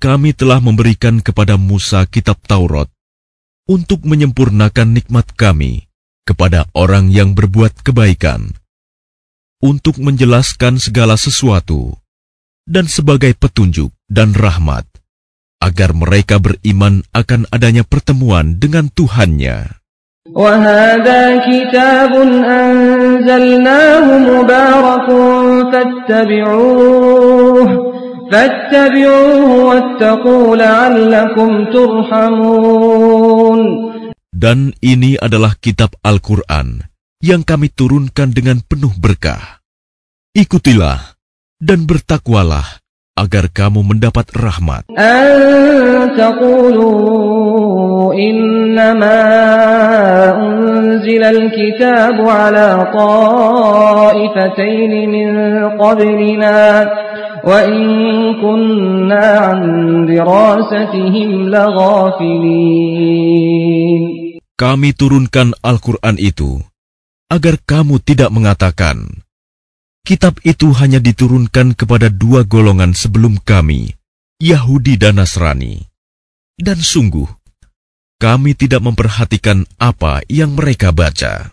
Speaker 2: kami telah memberikan kepada Musa kitab Taurat untuk menyempurnakan nikmat kami kepada orang yang berbuat kebaikan, untuk menjelaskan segala sesuatu, dan sebagai petunjuk dan rahmat agar mereka beriman akan adanya pertemuan dengan Tuhannya.
Speaker 1: وهذا
Speaker 2: Dan ini adalah kitab Al-Quran yang kami turunkan dengan penuh berkah. Ikutilah dan bertakwalah agar kamu mendapat rahmat. Kami turunkan Al-Quran itu agar kamu tidak mengatakan, Kitab itu hanya diturunkan kepada dua golongan sebelum kami, Yahudi dan Nasrani. Dan sungguh, kami tidak memperhatikan apa yang mereka baca.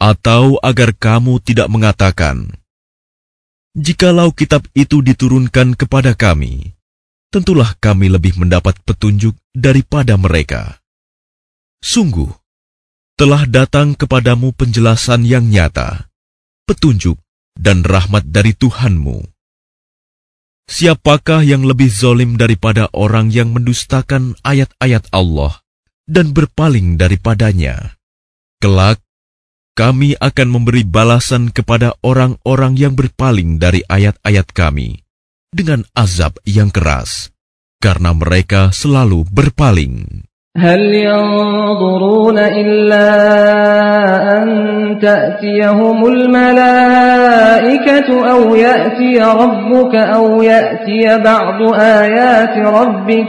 Speaker 2: atau agar kamu tidak mengatakan, "Jikalau kitab itu diturunkan kepada kami, tentulah kami lebih mendapat petunjuk daripada mereka." Sungguh, telah datang kepadamu penjelasan yang nyata, petunjuk dan rahmat dari Tuhanmu. Siapakah yang lebih zolim daripada orang yang mendustakan ayat-ayat Allah dan berpaling daripadanya? Kelak kami akan memberi balasan kepada orang-orang yang berpaling dari ayat-ayat kami dengan azab yang keras, karena mereka selalu berpaling.
Speaker 1: هل ينظرون إلا أن تأتيهم الملائكة أو يأتي ربك أو يأتي بعض آيات ربك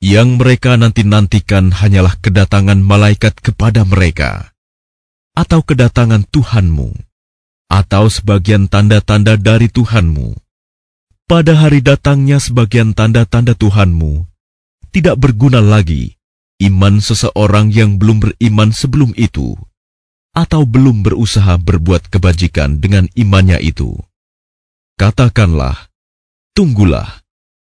Speaker 2: Yang mereka nanti-nantikan hanyalah kedatangan malaikat kepada mereka, atau kedatangan Tuhanmu, atau sebagian tanda-tanda dari Tuhanmu. Pada hari datangnya sebagian tanda-tanda Tuhanmu, tidak berguna lagi iman seseorang yang belum beriman sebelum itu, atau belum berusaha berbuat kebajikan dengan imannya itu. Katakanlah, tunggulah,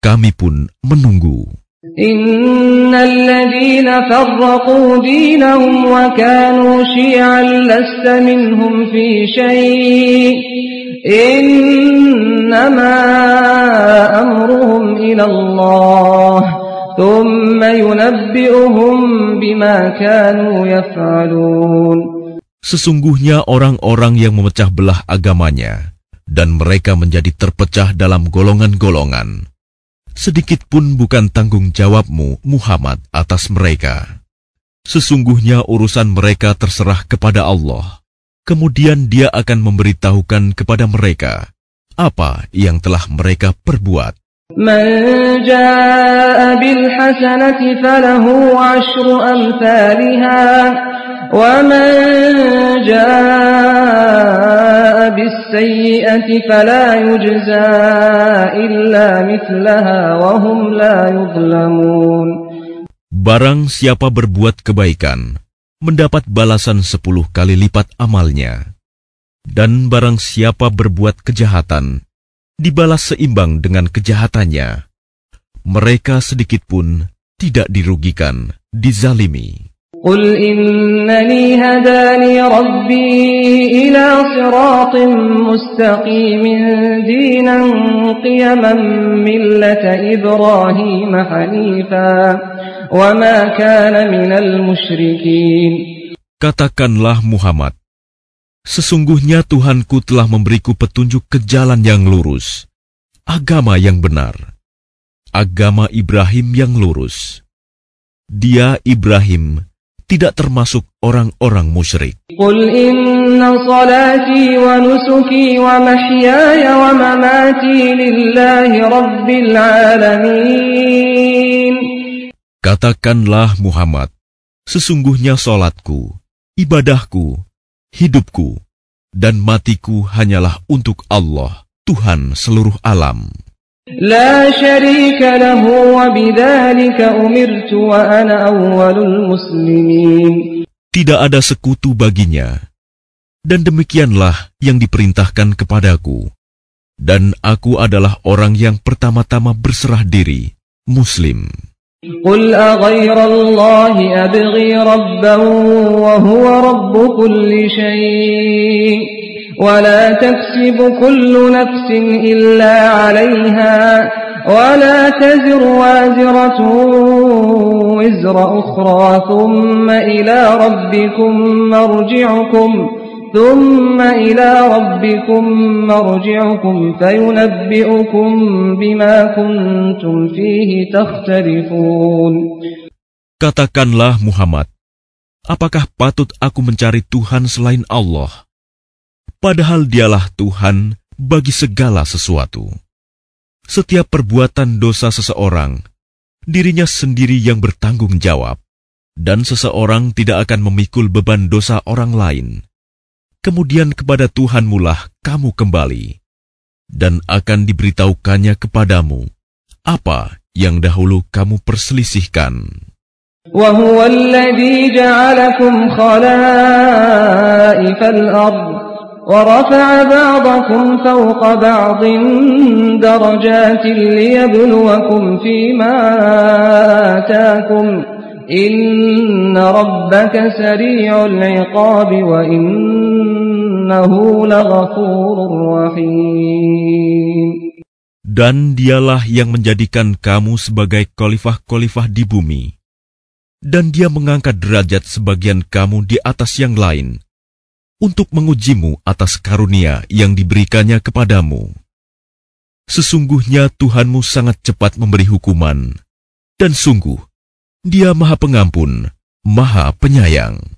Speaker 2: kami pun
Speaker 1: menunggu. إن الذين فرقوا دينهم وكانوا شيعا لست منهم في شيء إنما أمرهم إلى الله ثم ينبئهم بما كانوا
Speaker 2: Sesungguhnya orang-orang yang memecah belah agamanya dan mereka menjadi terpecah dalam golongan-golongan sedikit pun bukan tanggung jawabmu, Muhammad, atas mereka. Sesungguhnya urusan mereka terserah kepada Allah. Kemudian Dia akan memberitahukan kepada mereka apa yang telah mereka perbuat.
Speaker 1: Man Barang
Speaker 2: siapa berbuat kebaikan, mendapat balasan sepuluh kali lipat amalnya. Dan barang siapa berbuat kejahatan, dibalas seimbang dengan kejahatannya. Mereka sedikitpun tidak dirugikan, dizalimi.
Speaker 1: قل إنني هداني ربي إلى صراط مستقيم دينا قيما ملة إبراهيم حنيفا وما كان من المشركين
Speaker 2: Katakanlah Muhammad, Sesungguhnya Tuhanku telah memberiku petunjuk ke jalan yang lurus, agama yang benar, agama Ibrahim yang lurus. Dia Ibrahim tidak termasuk orang-orang musyrik.
Speaker 1: Qul inna salati wa nusuki wa mahyaya wa mamati lillahi rabbil alamin.
Speaker 2: Katakanlah Muhammad, sesungguhnya solatku, ibadahku, hidupku, dan matiku hanyalah untuk Allah, Tuhan seluruh alam. Tidak ada sekutu baginya, dan demikianlah yang diperintahkan kepadaku. Dan aku adalah orang yang pertama-tama berserah diri, Muslim.
Speaker 1: ولا تكسب كل نفس إلا عليها ولا تزر وازرة وزر أخرى ثم إلى ربكم مرجعكم ثم إلى ربكم مرجعكم فينبئكم بما كنتم فيه تختلفون
Speaker 2: Katakanlah Muhammad, apakah patut aku mencari Tuhan selain Allah? Padahal dialah Tuhan bagi segala sesuatu. Setiap perbuatan dosa seseorang, dirinya sendiri yang bertanggung jawab, dan seseorang tidak akan memikul beban dosa orang lain. Kemudian kepada Tuhan mulah kamu kembali, dan akan diberitahukannya kepadamu apa yang dahulu kamu perselisihkan.
Speaker 1: وَهُوَ الَّذِي جَعَلَكُمْ خَلَائِفَ الْأَرْضِ ورفع بعضكم فوق بعض درجات ليبلوكم فيما آتاكم إن ربك سريع العقاب وإنه لغفور رحيم
Speaker 2: Dan dialah yang menjadikan kamu sebagai khalifah-khalifah di bumi. Dan dia mengangkat derajat sebagian kamu di atas yang lain, untuk mengujimu atas karunia yang diberikannya kepadamu. Sesungguhnya Tuhanmu sangat cepat memberi hukuman, dan sungguh, Dia Maha Pengampun, Maha Penyayang.